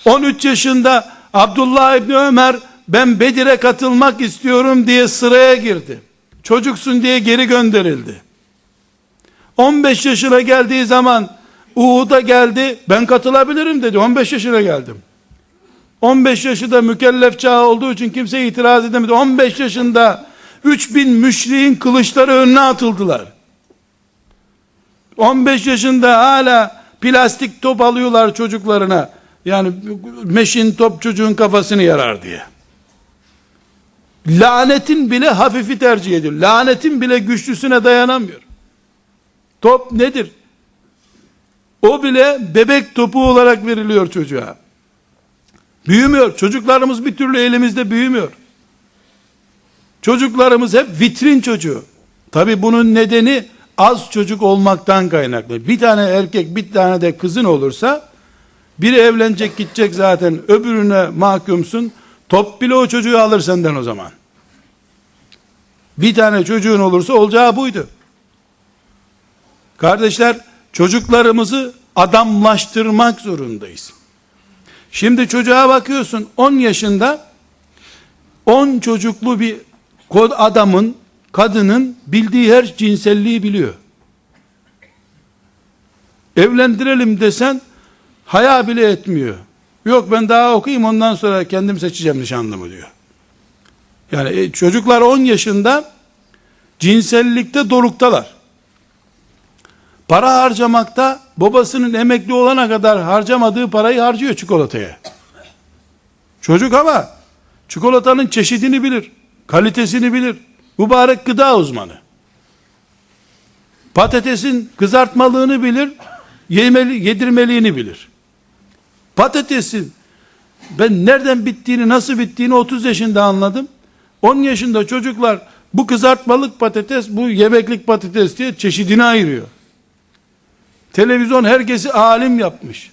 13 yaşında Abdullah İbni Ömer ben Bedir'e katılmak istiyorum diye sıraya girdi. Çocuksun diye geri gönderildi. 15 yaşına geldiği zaman Uhud'a geldi. Ben katılabilirim dedi. 15 yaşına geldim. 15 yaşında mükellef çağı olduğu için kimse itiraz edemedi. 15 yaşında 3000 müşriğin kılıçları önüne atıldılar. 15 yaşında hala plastik top alıyorlar çocuklarına. Yani meşin top çocuğun kafasını yarar diye. Lanetin bile hafifi tercih ediyor. Lanetin bile güçlüsüne dayanamıyor. Top nedir? O bile bebek topu olarak veriliyor çocuğa. Büyümüyor. Çocuklarımız bir türlü elimizde büyümüyor. Çocuklarımız hep vitrin çocuğu. Tabi bunun nedeni az çocuk olmaktan kaynaklı. Bir tane erkek bir tane de kızın olursa biri evlenecek gidecek zaten öbürüne mahkumsun. Top bile o çocuğu alır senden o zaman. Bir tane çocuğun olursa olacağı buydu. Kardeşler çocuklarımızı adamlaştırmak zorundayız. Şimdi çocuğa bakıyorsun 10 yaşında 10 çocuklu bir adamın kadının bildiği her cinselliği biliyor. Evlendirelim desen haya bile etmiyor. Yok ben daha okuyayım ondan sonra kendim seçeceğim nişanlımı diyor. Yani e, çocuklar 10 yaşında cinsellikte doruktalar. Para harcamakta babasının emekli olana kadar harcamadığı parayı harcıyor çikolataya. Çocuk ama çikolatanın çeşidini bilir, kalitesini bilir. Mübarek gıda uzmanı. Patatesin kızartmalığını bilir, yemeli, yedirmeliğini bilir. Patatesin ben nereden bittiğini, nasıl bittiğini 30 yaşında anladım. 10 yaşında çocuklar bu kızartmalık patates, bu yemeklik patates diye çeşidini ayırıyor. Televizyon herkesi alim yapmış.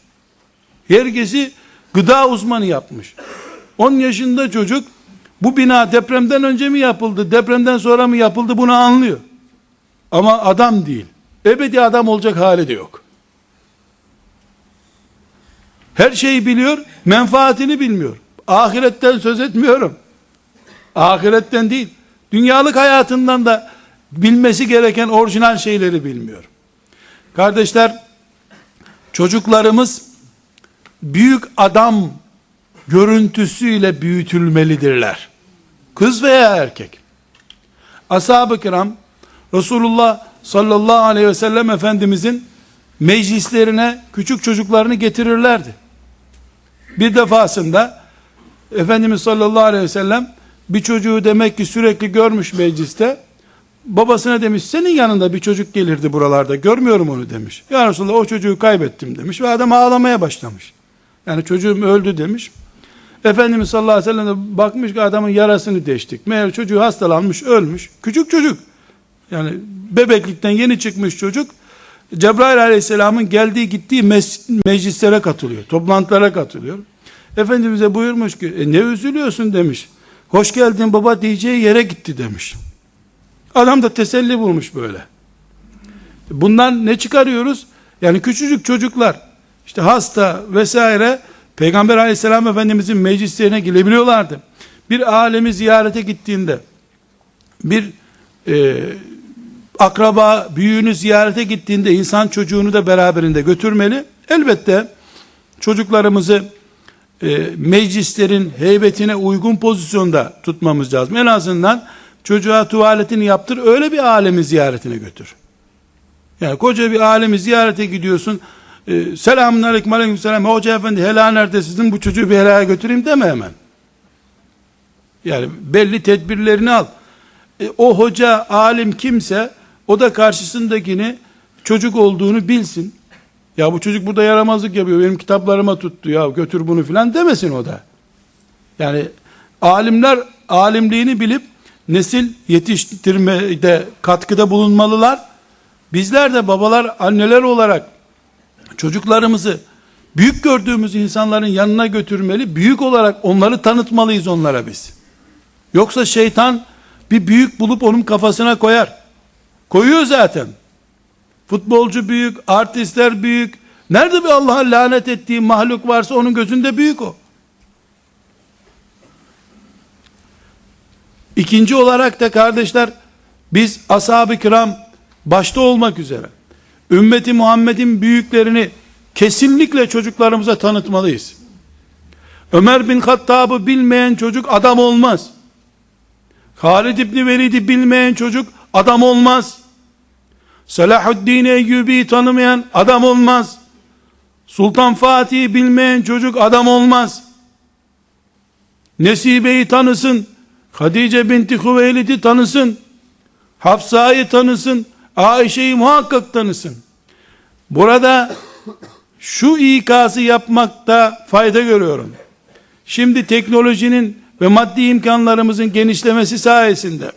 Herkesi gıda uzmanı yapmış. 10 yaşında çocuk bu bina depremden önce mi yapıldı, depremden sonra mı yapıldı bunu anlıyor. Ama adam değil. Ebedi adam olacak hali de yok. Her şeyi biliyor, menfaatini bilmiyor. Ahiretten söz etmiyorum. Ahiretten değil. Dünyalık hayatından da bilmesi gereken orijinal şeyleri bilmiyor. Kardeşler, çocuklarımız büyük adam görüntüsüyle büyütülmelidirler. Kız veya erkek. Ashab-ı kiram, Resulullah sallallahu aleyhi ve sellem Efendimizin meclislerine küçük çocuklarını getirirlerdi. Bir defasında Efendimiz sallallahu aleyhi ve sellem bir çocuğu demek ki sürekli görmüş mecliste babasına demiş senin yanında bir çocuk gelirdi buralarda görmüyorum onu demiş. Ya Resulallah o çocuğu kaybettim demiş ve adam ağlamaya başlamış. Yani çocuğum öldü demiş. Efendimiz sallallahu aleyhi ve sellem de bakmış ki adamın yarasını deştik. Meğer çocuğu hastalanmış ölmüş. Küçük çocuk. Yani bebeklikten yeni çıkmış çocuk. Cebrail aleyhisselamın geldiği gittiği meclislere katılıyor. Toplantılara katılıyor. Efendimiz'e buyurmuş ki e, ne üzülüyorsun demiş. Hoş geldin baba diyeceği yere gitti demiş. Adam da teselli bulmuş böyle. Bundan ne çıkarıyoruz? Yani küçücük çocuklar işte hasta vesaire Peygamber aleyhisselam efendimizin meclislerine girebiliyorlardı. Bir alemi ziyarete gittiğinde bir e, akraba büyüğünü ziyarete gittiğinde insan çocuğunu da beraberinde götürmeli. Elbette çocuklarımızı e, meclislerin heybetine uygun pozisyonda tutmamız lazım. En azından çocuğa tuvaletini yaptır öyle bir alemi ziyaretine götür. Yani koca bir alemi ziyarete gidiyorsun. E, selamun aleyküm aleyküm selam. Hoca efendi helal nerede sizin bu çocuğu bir helaya götüreyim deme hemen. Yani belli tedbirlerini al. E, o hoca alim kimse o da karşısındakini çocuk olduğunu bilsin. Ya bu çocuk burada yaramazlık yapıyor. Benim kitaplarıma tuttu ya götür bunu filan demesin o da. Yani alimler alimliğini bilip nesil yetiştirmede katkıda bulunmalılar. Bizler de babalar, anneler olarak çocuklarımızı büyük gördüğümüz insanların yanına götürmeli, büyük olarak onları tanıtmalıyız onlara biz. Yoksa şeytan bir büyük bulup onun kafasına koyar. Koyuyor zaten. Futbolcu büyük, artistler büyük. Nerede bir Allah'ın lanet ettiği mahluk varsa onun gözünde büyük o. İkinci olarak da kardeşler biz ashab-ı kiram başta olmak üzere ümmeti Muhammed'in büyüklerini kesinlikle çocuklarımıza tanıtmalıyız. Ömer bin Hattab'ı bilmeyen çocuk adam olmaz. Halid İbni Velid'i bilmeyen çocuk adam olmaz. Selahaddin Eyyubi'yi tanımayan adam olmaz. Sultan Fatih'i bilmeyen çocuk adam olmaz. Nesibe'yi tanısın. Hadice binti Hüveylid'i tanısın. Hafsa'yı tanısın. Ayşe'yi muhakkak tanısın. Burada şu ikazı yapmakta fayda görüyorum. Şimdi teknolojinin ve maddi imkanlarımızın genişlemesi sayesinde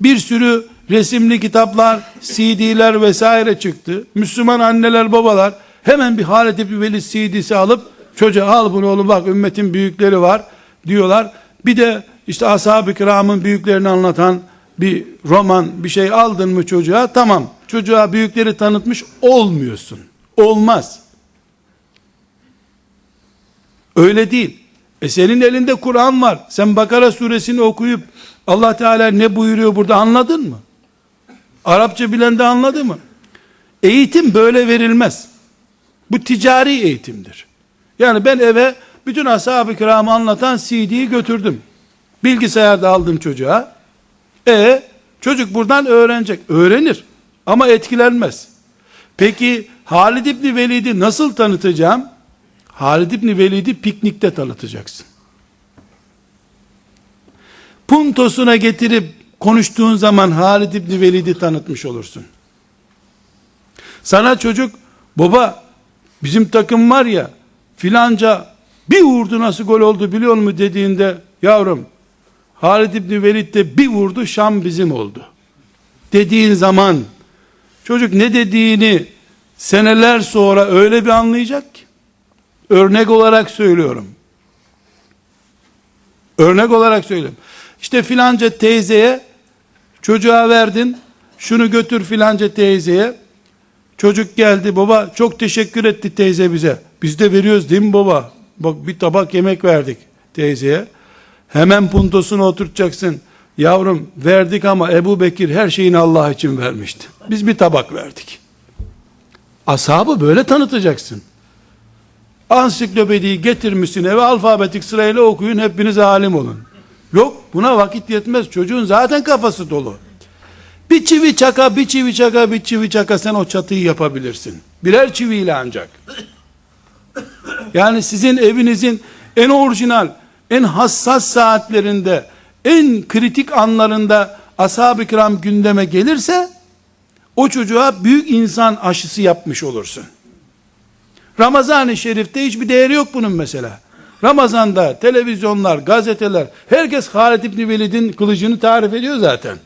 bir sürü resimli kitaplar, CD'ler vesaire çıktı. Müslüman anneler, babalar hemen bir Halid İbni Velid CD'si alıp çocuğa al bunu oğlum bak ümmetin büyükleri var diyorlar. Bir de işte ashab-ı kiramın büyüklerini anlatan bir roman bir şey aldın mı çocuğa tamam çocuğa büyükleri tanıtmış olmuyorsun. Olmaz. Öyle değil. E senin elinde Kur'an var. Sen Bakara suresini okuyup Allah Teala ne buyuruyor burada anladın mı? Arapça bilen de anladı mı? Eğitim böyle verilmez. Bu ticari eğitimdir. Yani ben eve bütün ashab-ı kiramı anlatan CD'yi götürdüm. Bilgisayarda aldım çocuğa. E çocuk buradan öğrenecek. Öğrenir ama etkilenmez. Peki Halid İbni Velid'i nasıl tanıtacağım? Halid İbni Velid'i piknikte tanıtacaksın. Puntosuna getirip konuştuğun zaman Halid İbni Velid'i tanıtmış olursun. Sana çocuk baba bizim takım var ya filanca bir vurdu nasıl gol oldu biliyor musun dediğinde yavrum Halid İbni Velid de bir vurdu Şam bizim oldu. Dediğin zaman çocuk ne dediğini seneler sonra öyle bir anlayacak ki örnek olarak söylüyorum. Örnek olarak söylüyorum. İşte filanca teyzeye çocuğa verdin şunu götür filanca teyzeye çocuk geldi baba çok teşekkür etti teyze bize biz de veriyoruz değil mi baba bak bir tabak yemek verdik teyzeye hemen puntosunu oturtacaksın yavrum verdik ama Ebu Bekir her şeyini Allah için vermişti biz bir tabak verdik ashabı böyle tanıtacaksın ansiklopediyi getirmişsin eve alfabetik sırayla okuyun hepiniz alim olun Yok buna vakit yetmez. Çocuğun zaten kafası dolu. Bir çivi çaka, bir çivi çaka, bir çivi çaka sen o çatıyı yapabilirsin. Birer çiviyle ancak. Yani sizin evinizin en orijinal, en hassas saatlerinde, en kritik anlarında ashab-ı kiram gündeme gelirse, o çocuğa büyük insan aşısı yapmış olursun. Ramazan-ı Şerif'te hiçbir değeri yok bunun mesela. Ramazanda televizyonlar, gazeteler, herkes Halid İbni Velid'in kılıcını tarif ediyor zaten.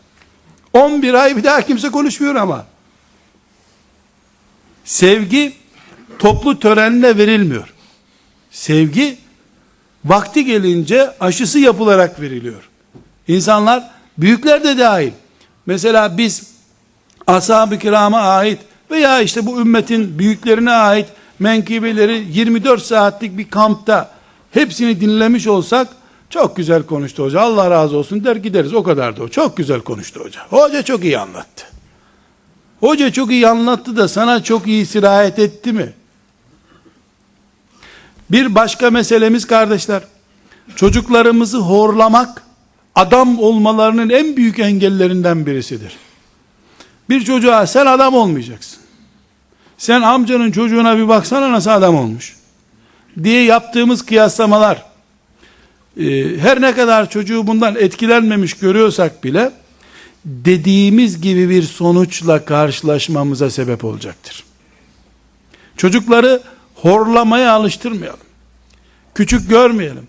11 ay bir daha kimse konuşmuyor ama. Sevgi toplu törenle verilmiyor. Sevgi vakti gelince aşısı yapılarak veriliyor. İnsanlar büyükler de dahil. Mesela biz ashab-ı kirama ait veya işte bu ümmetin büyüklerine ait menkibeleri 24 saatlik bir kampta hepsini dinlemiş olsak çok güzel konuştu hoca. Allah razı olsun der gideriz. O kadar da o. Çok güzel konuştu hoca. Hoca çok iyi anlattı. Hoca çok iyi anlattı da sana çok iyi sirayet etti mi bir başka meselemiz kardeşler. Çocuklarımızı horlamak adam olmalarının en büyük engellerinden birisidir. Bir çocuğa sen adam olmayacaksın. Sen amcanın çocuğuna bir baksana nasıl adam olmuş diye yaptığımız kıyaslamalar. E, her ne kadar çocuğu bundan etkilenmemiş görüyorsak bile dediğimiz gibi bir sonuçla karşılaşmamıza sebep olacaktır. Çocukları horlamaya alıştırmayalım. Küçük görmeyelim.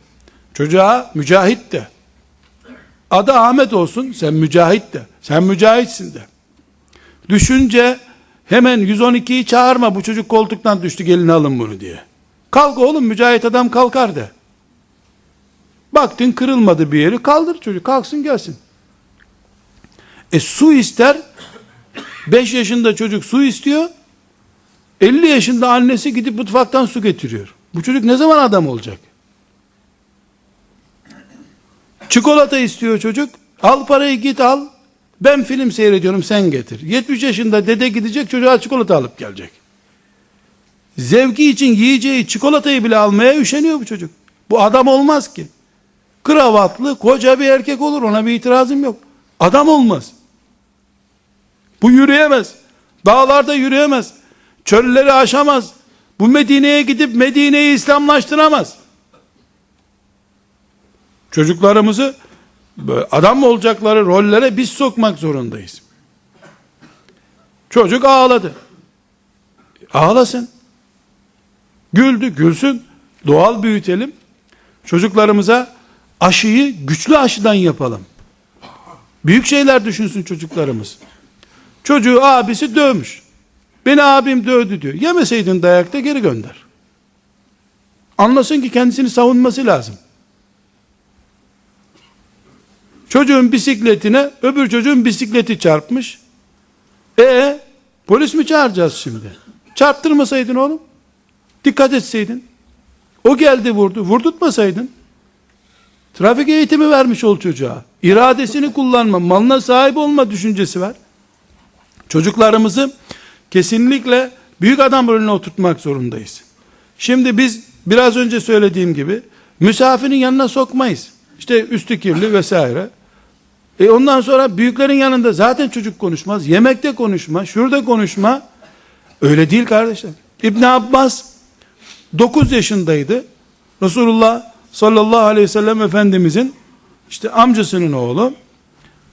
Çocuğa mücahit de. Adı Ahmet olsun, sen mücahit de. Sen mücahitsin de. Düşünce hemen 112'yi çağırma bu çocuk koltuktan düştü gelin alın bunu diye. Kalk oğlum mücahit adam kalkar de. Baktın kırılmadı bir yeri kaldır çocuk kalksın gelsin. E su ister 5 yaşında çocuk su istiyor 50 yaşında annesi gidip mutfaktan su getiriyor. Bu çocuk ne zaman adam olacak? Çikolata istiyor çocuk. Al parayı git al. Ben film seyrediyorum sen getir. 70 yaşında dede gidecek çocuğa çikolata alıp gelecek. Zevki için yiyeceği çikolatayı bile almaya üşeniyor bu çocuk. Bu adam olmaz ki. Kravatlı koca bir erkek olur ona bir itirazım yok. Adam olmaz. Bu yürüyemez. Dağlarda yürüyemez. Çölleri aşamaz. Bu Medine'ye gidip Medine'yi İslamlaştıramaz. Çocuklarımızı adam olacakları rollere biz sokmak zorundayız. Çocuk ağladı. Ağlasın. Güldü, gülsün. Doğal büyütelim. Çocuklarımıza aşıyı güçlü aşıdan yapalım. Büyük şeyler düşünsün çocuklarımız. Çocuğu abisi dövmüş. Beni abim dövdü diyor. Yemeseydin dayakta geri gönder. Anlasın ki kendisini savunması lazım. Çocuğun bisikletine öbür çocuğun bisikleti çarpmış. E polis mi çağıracağız şimdi? Çarptırmasaydın oğlum. Dikkat etseydin. O geldi vurdu. Vurdurtmasaydın. Trafik eğitimi vermiş ol çocuğa. İradesini kullanma, malına sahip olma düşüncesi var. Çocuklarımızı kesinlikle büyük adam rolüne oturtmak zorundayız. Şimdi biz biraz önce söylediğim gibi misafirin yanına sokmayız. İşte üstü kirli vesaire. E ondan sonra büyüklerin yanında zaten çocuk konuşmaz. Yemekte konuşma, şurada konuşma. Öyle değil kardeşler. İbn Abbas 9 yaşındaydı. Resulullah sallallahu aleyhi ve sellem Efendimizin işte amcasının oğlu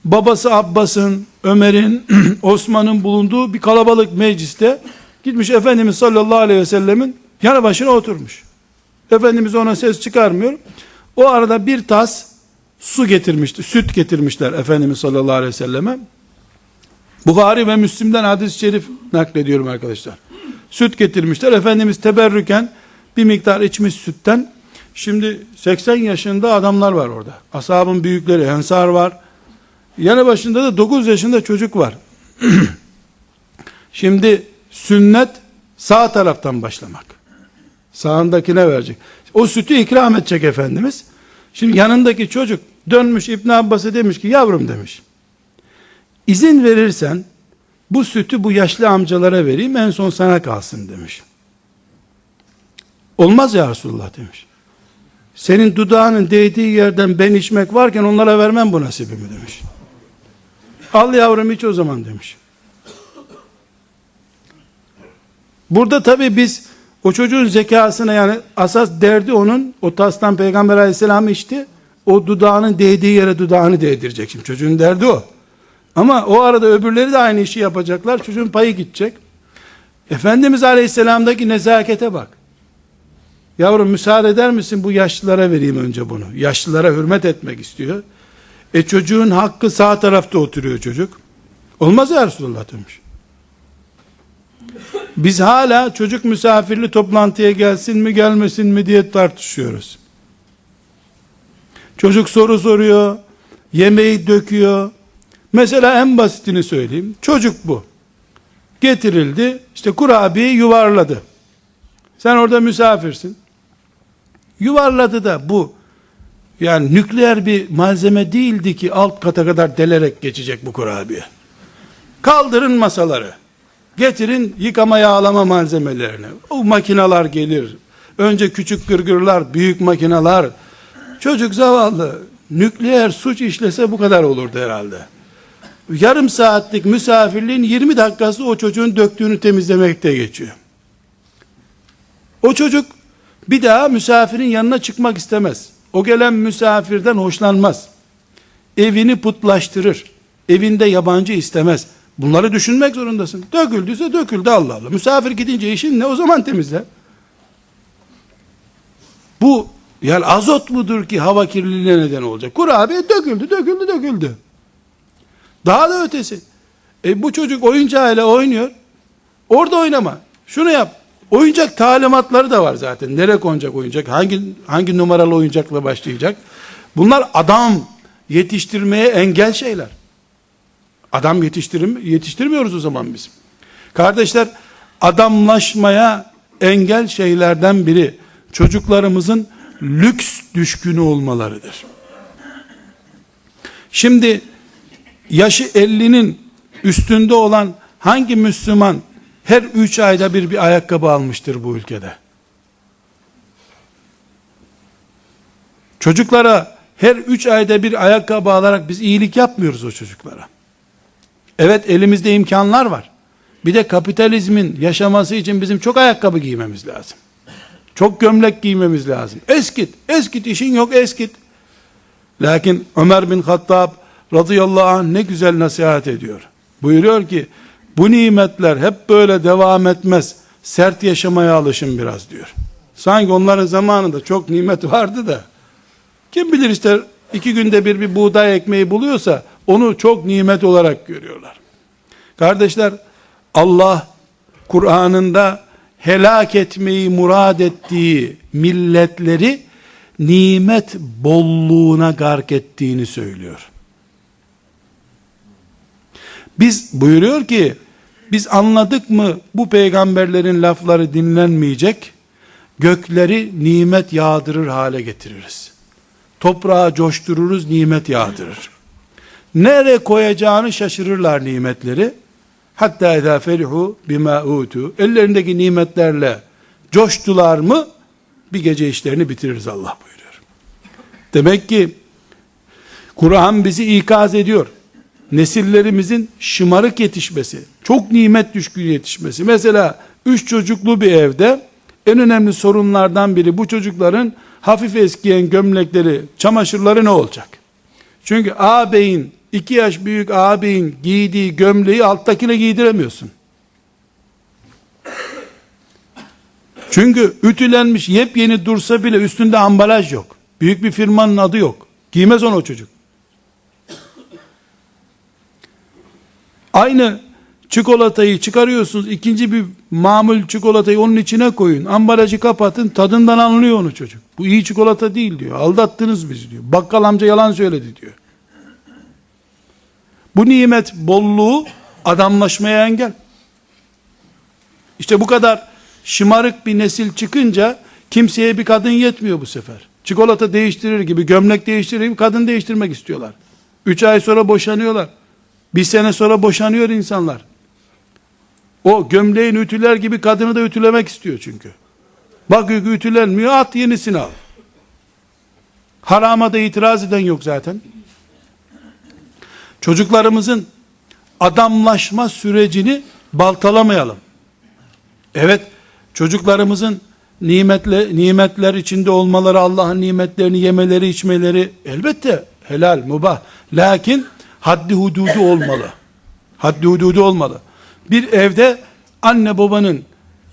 babası Abbas'ın, Ömer'in, Osman'ın bulunduğu bir kalabalık mecliste gitmiş Efendimiz sallallahu aleyhi ve sellemin yanı başına oturmuş. Efendimiz ona ses çıkarmıyor. O arada bir tas su getirmişti, süt getirmişler Efendimiz sallallahu aleyhi ve selleme. Bukhari ve Müslim'den hadis-i şerif naklediyorum arkadaşlar. Süt getirmişler. Efendimiz teberrüken bir miktar içmiş sütten. Şimdi 80 yaşında adamlar var orada. Ashabın büyükleri, ensar var. Yanı başında da 9 yaşında çocuk var. Şimdi sünnet sağ taraftan başlamak. Sağındakine verecek. O sütü ikram edecek Efendimiz. Şimdi yanındaki çocuk dönmüş İbn Abbas'a demiş ki yavrum demiş. İzin verirsen bu sütü bu yaşlı amcalara vereyim en son sana kalsın demiş. Olmaz ya Resulullah demiş. Senin dudağının değdiği yerden ben içmek varken onlara vermem bu nasibimi demiş. Al yavrum iç o zaman demiş. Burada tabi biz o çocuğun zekasına yani asas derdi onun o tastan peygamber aleyhisselam içti. O dudağının değdiği yere dudağını değdirecek. Şimdi çocuğun derdi o. Ama o arada öbürleri de aynı işi yapacaklar. Çocuğun payı gidecek. Efendimiz Aleyhisselam'daki nezakete bak. Yavrum müsaade eder misin bu yaşlılara vereyim önce bunu. Yaşlılara hürmet etmek istiyor. E çocuğun hakkı sağ tarafta oturuyor çocuk. Olmaz ya Resulullah demiş. Biz hala çocuk misafirli toplantıya gelsin mi gelmesin mi diye tartışıyoruz. Çocuk soru soruyor, yemeği döküyor. Mesela en basitini söyleyeyim. Çocuk bu. Getirildi, işte kurabiye yuvarladı. Sen orada misafirsin. Yuvarladı da bu yani nükleer bir malzeme değildi ki alt kata kadar delerek geçecek bu kurabiye. Kaldırın masaları. Getirin yıkama yağlama malzemelerini. O makinalar gelir. Önce küçük gırgırlar, büyük makinalar. Çocuk zavallı. Nükleer suç işlese bu kadar olurdu herhalde. Yarım saatlik misafirliğin 20 dakikası o çocuğun döktüğünü temizlemekte geçiyor. O çocuk bir daha misafirin yanına çıkmak istemez. O gelen misafirden hoşlanmaz. Evini putlaştırır. Evinde yabancı istemez. Bunları düşünmek zorundasın. Döküldüyse döküldü Allah Allah. Misafir gidince işin ne o zaman temizle. Bu yani azot mudur ki hava kirliliğine neden olacak? Kurabiye döküldü, döküldü, döküldü. Daha da ötesi. E bu çocuk oyuncağıyla oynuyor. Orada oynama. Şunu yap. Oyuncak talimatları da var zaten. Nereye konacak oyuncak? Hangi hangi numaralı oyuncakla başlayacak? Bunlar adam yetiştirmeye engel şeyler. Adam yetiştirim yetiştirmiyoruz o zaman biz. Kardeşler adamlaşmaya engel şeylerden biri çocuklarımızın lüks düşkünü olmalarıdır. Şimdi yaşı 50'nin üstünde olan hangi Müslüman her üç ayda bir bir ayakkabı almıştır bu ülkede. Çocuklara her üç ayda bir ayakkabı alarak biz iyilik yapmıyoruz o çocuklara. Evet elimizde imkanlar var. Bir de kapitalizmin yaşaması için bizim çok ayakkabı giymemiz lazım. Çok gömlek giymemiz lazım. Eskit, eskit işin yok eskit. Lakin Ömer bin Hattab radıyallahu anh ne güzel nasihat ediyor. Buyuruyor ki bu nimetler hep böyle devam etmez. Sert yaşamaya alışın biraz diyor. Sanki onların zamanında çok nimet vardı da kim bilir işte iki günde bir bir buğday ekmeği buluyorsa onu çok nimet olarak görüyorlar. Kardeşler Allah Kur'an'ında helak etmeyi murad ettiği milletleri nimet bolluğuna gark ettiğini söylüyor. Biz buyuruyor ki biz anladık mı bu peygamberlerin lafları dinlenmeyecek gökleri nimet yağdırır hale getiririz. Toprağı coştururuz nimet yağdırır. Nereye koyacağını şaşırırlar nimetleri. Hatta edâ ferihu bima utu. Ellerindeki nimetlerle coştular mı bir gece işlerini bitiririz Allah buyuruyor. Demek ki Kur'an bizi ikaz ediyor. Nesillerimizin şımarık yetişmesi, çok nimet düşkün yetişmesi. Mesela üç çocuklu bir evde en önemli sorunlardan biri bu çocukların hafif eskiyen gömlekleri, çamaşırları ne olacak? Çünkü ağabeyin, iki yaş büyük ağabeyin giydiği gömleği alttakine giydiremiyorsun. Çünkü ütülenmiş yepyeni dursa bile üstünde ambalaj yok. Büyük bir firmanın adı yok. Giymez onu o çocuk. Aynı çikolatayı çıkarıyorsunuz. ikinci bir mamul çikolatayı onun içine koyun. Ambalajı kapatın. Tadından anlıyor onu çocuk. Bu iyi çikolata değil diyor. Aldattınız bizi diyor. Bakkal amca yalan söyledi diyor. Bu nimet bolluğu adamlaşmaya engel. İşte bu kadar şımarık bir nesil çıkınca kimseye bir kadın yetmiyor bu sefer. Çikolata değiştirir gibi, gömlek değiştirir gibi kadın değiştirmek istiyorlar. Üç ay sonra boşanıyorlar. Bir sene sonra boşanıyor insanlar. O gömleğin ütüler gibi kadını da ütülemek istiyor çünkü. Bak ütülenmiyor at yenisini al. Harama da itiraz eden yok zaten. Çocuklarımızın adamlaşma sürecini baltalamayalım. Evet, çocuklarımızın nimetle nimetler içinde olmaları, Allah'ın nimetlerini yemeleri, içmeleri elbette helal, mubah. Lakin haddi hududu olmalı. Haddi hududu olmalı. Bir evde anne babanın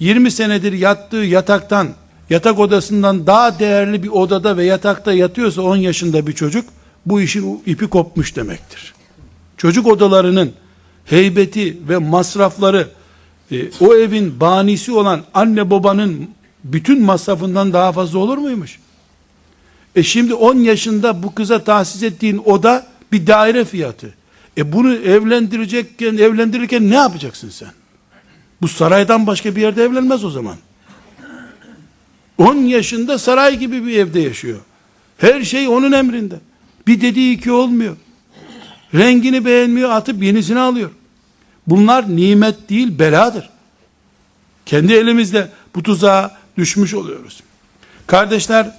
20 senedir yattığı yataktan, yatak odasından daha değerli bir odada ve yatakta yatıyorsa 10 yaşında bir çocuk, bu işin ipi kopmuş demektir. Çocuk odalarının heybeti ve masrafları, e, o evin banisi olan anne babanın bütün masrafından daha fazla olur muymuş? E şimdi 10 yaşında bu kıza tahsis ettiğin oda bir daire fiyatı. E bunu evlendirecekken, evlendirirken ne yapacaksın sen? Bu saraydan başka bir yerde evlenmez o zaman. 10 yaşında saray gibi bir evde yaşıyor. Her şey onun emrinde. Bir dediği iki olmuyor. Rengini beğenmiyor atıp yenisini alıyor. Bunlar nimet değil beladır. Kendi elimizde bu tuzağa düşmüş oluyoruz. Kardeşler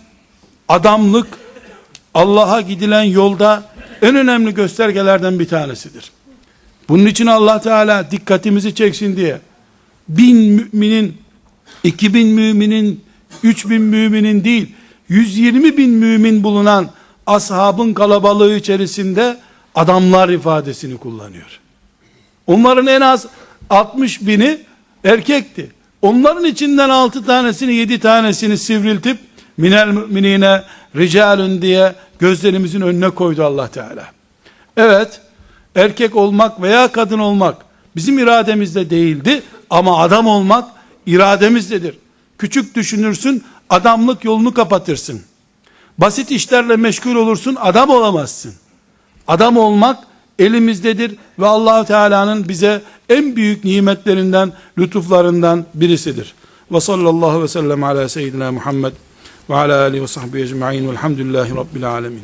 adamlık Allah'a gidilen yolda en önemli göstergelerden bir tanesidir. Bunun için Allah Teala dikkatimizi çeksin diye bin müminin, iki bin müminin, üç bin müminin değil, 120 bin mümin bulunan ashabın kalabalığı içerisinde adamlar ifadesini kullanıyor. Onların en az 60 bini erkekti. Onların içinden 6 tanesini 7 tanesini sivriltip minel müminine ricalun diye gözlerimizin önüne koydu Allah Teala. Evet, erkek olmak veya kadın olmak bizim irademizde değildi ama adam olmak irademizdedir. Küçük düşünürsün, adamlık yolunu kapatırsın. Basit işlerle meşgul olursun, adam olamazsın. Adam olmak elimizdedir ve allah Teala'nın bize en büyük nimetlerinden, lütuflarından birisidir. Ve sallallahu ve sellem ala seyyidina Muhammed ve ala alihi ve sahbihi ecma'in velhamdülillahi rabbil alemin.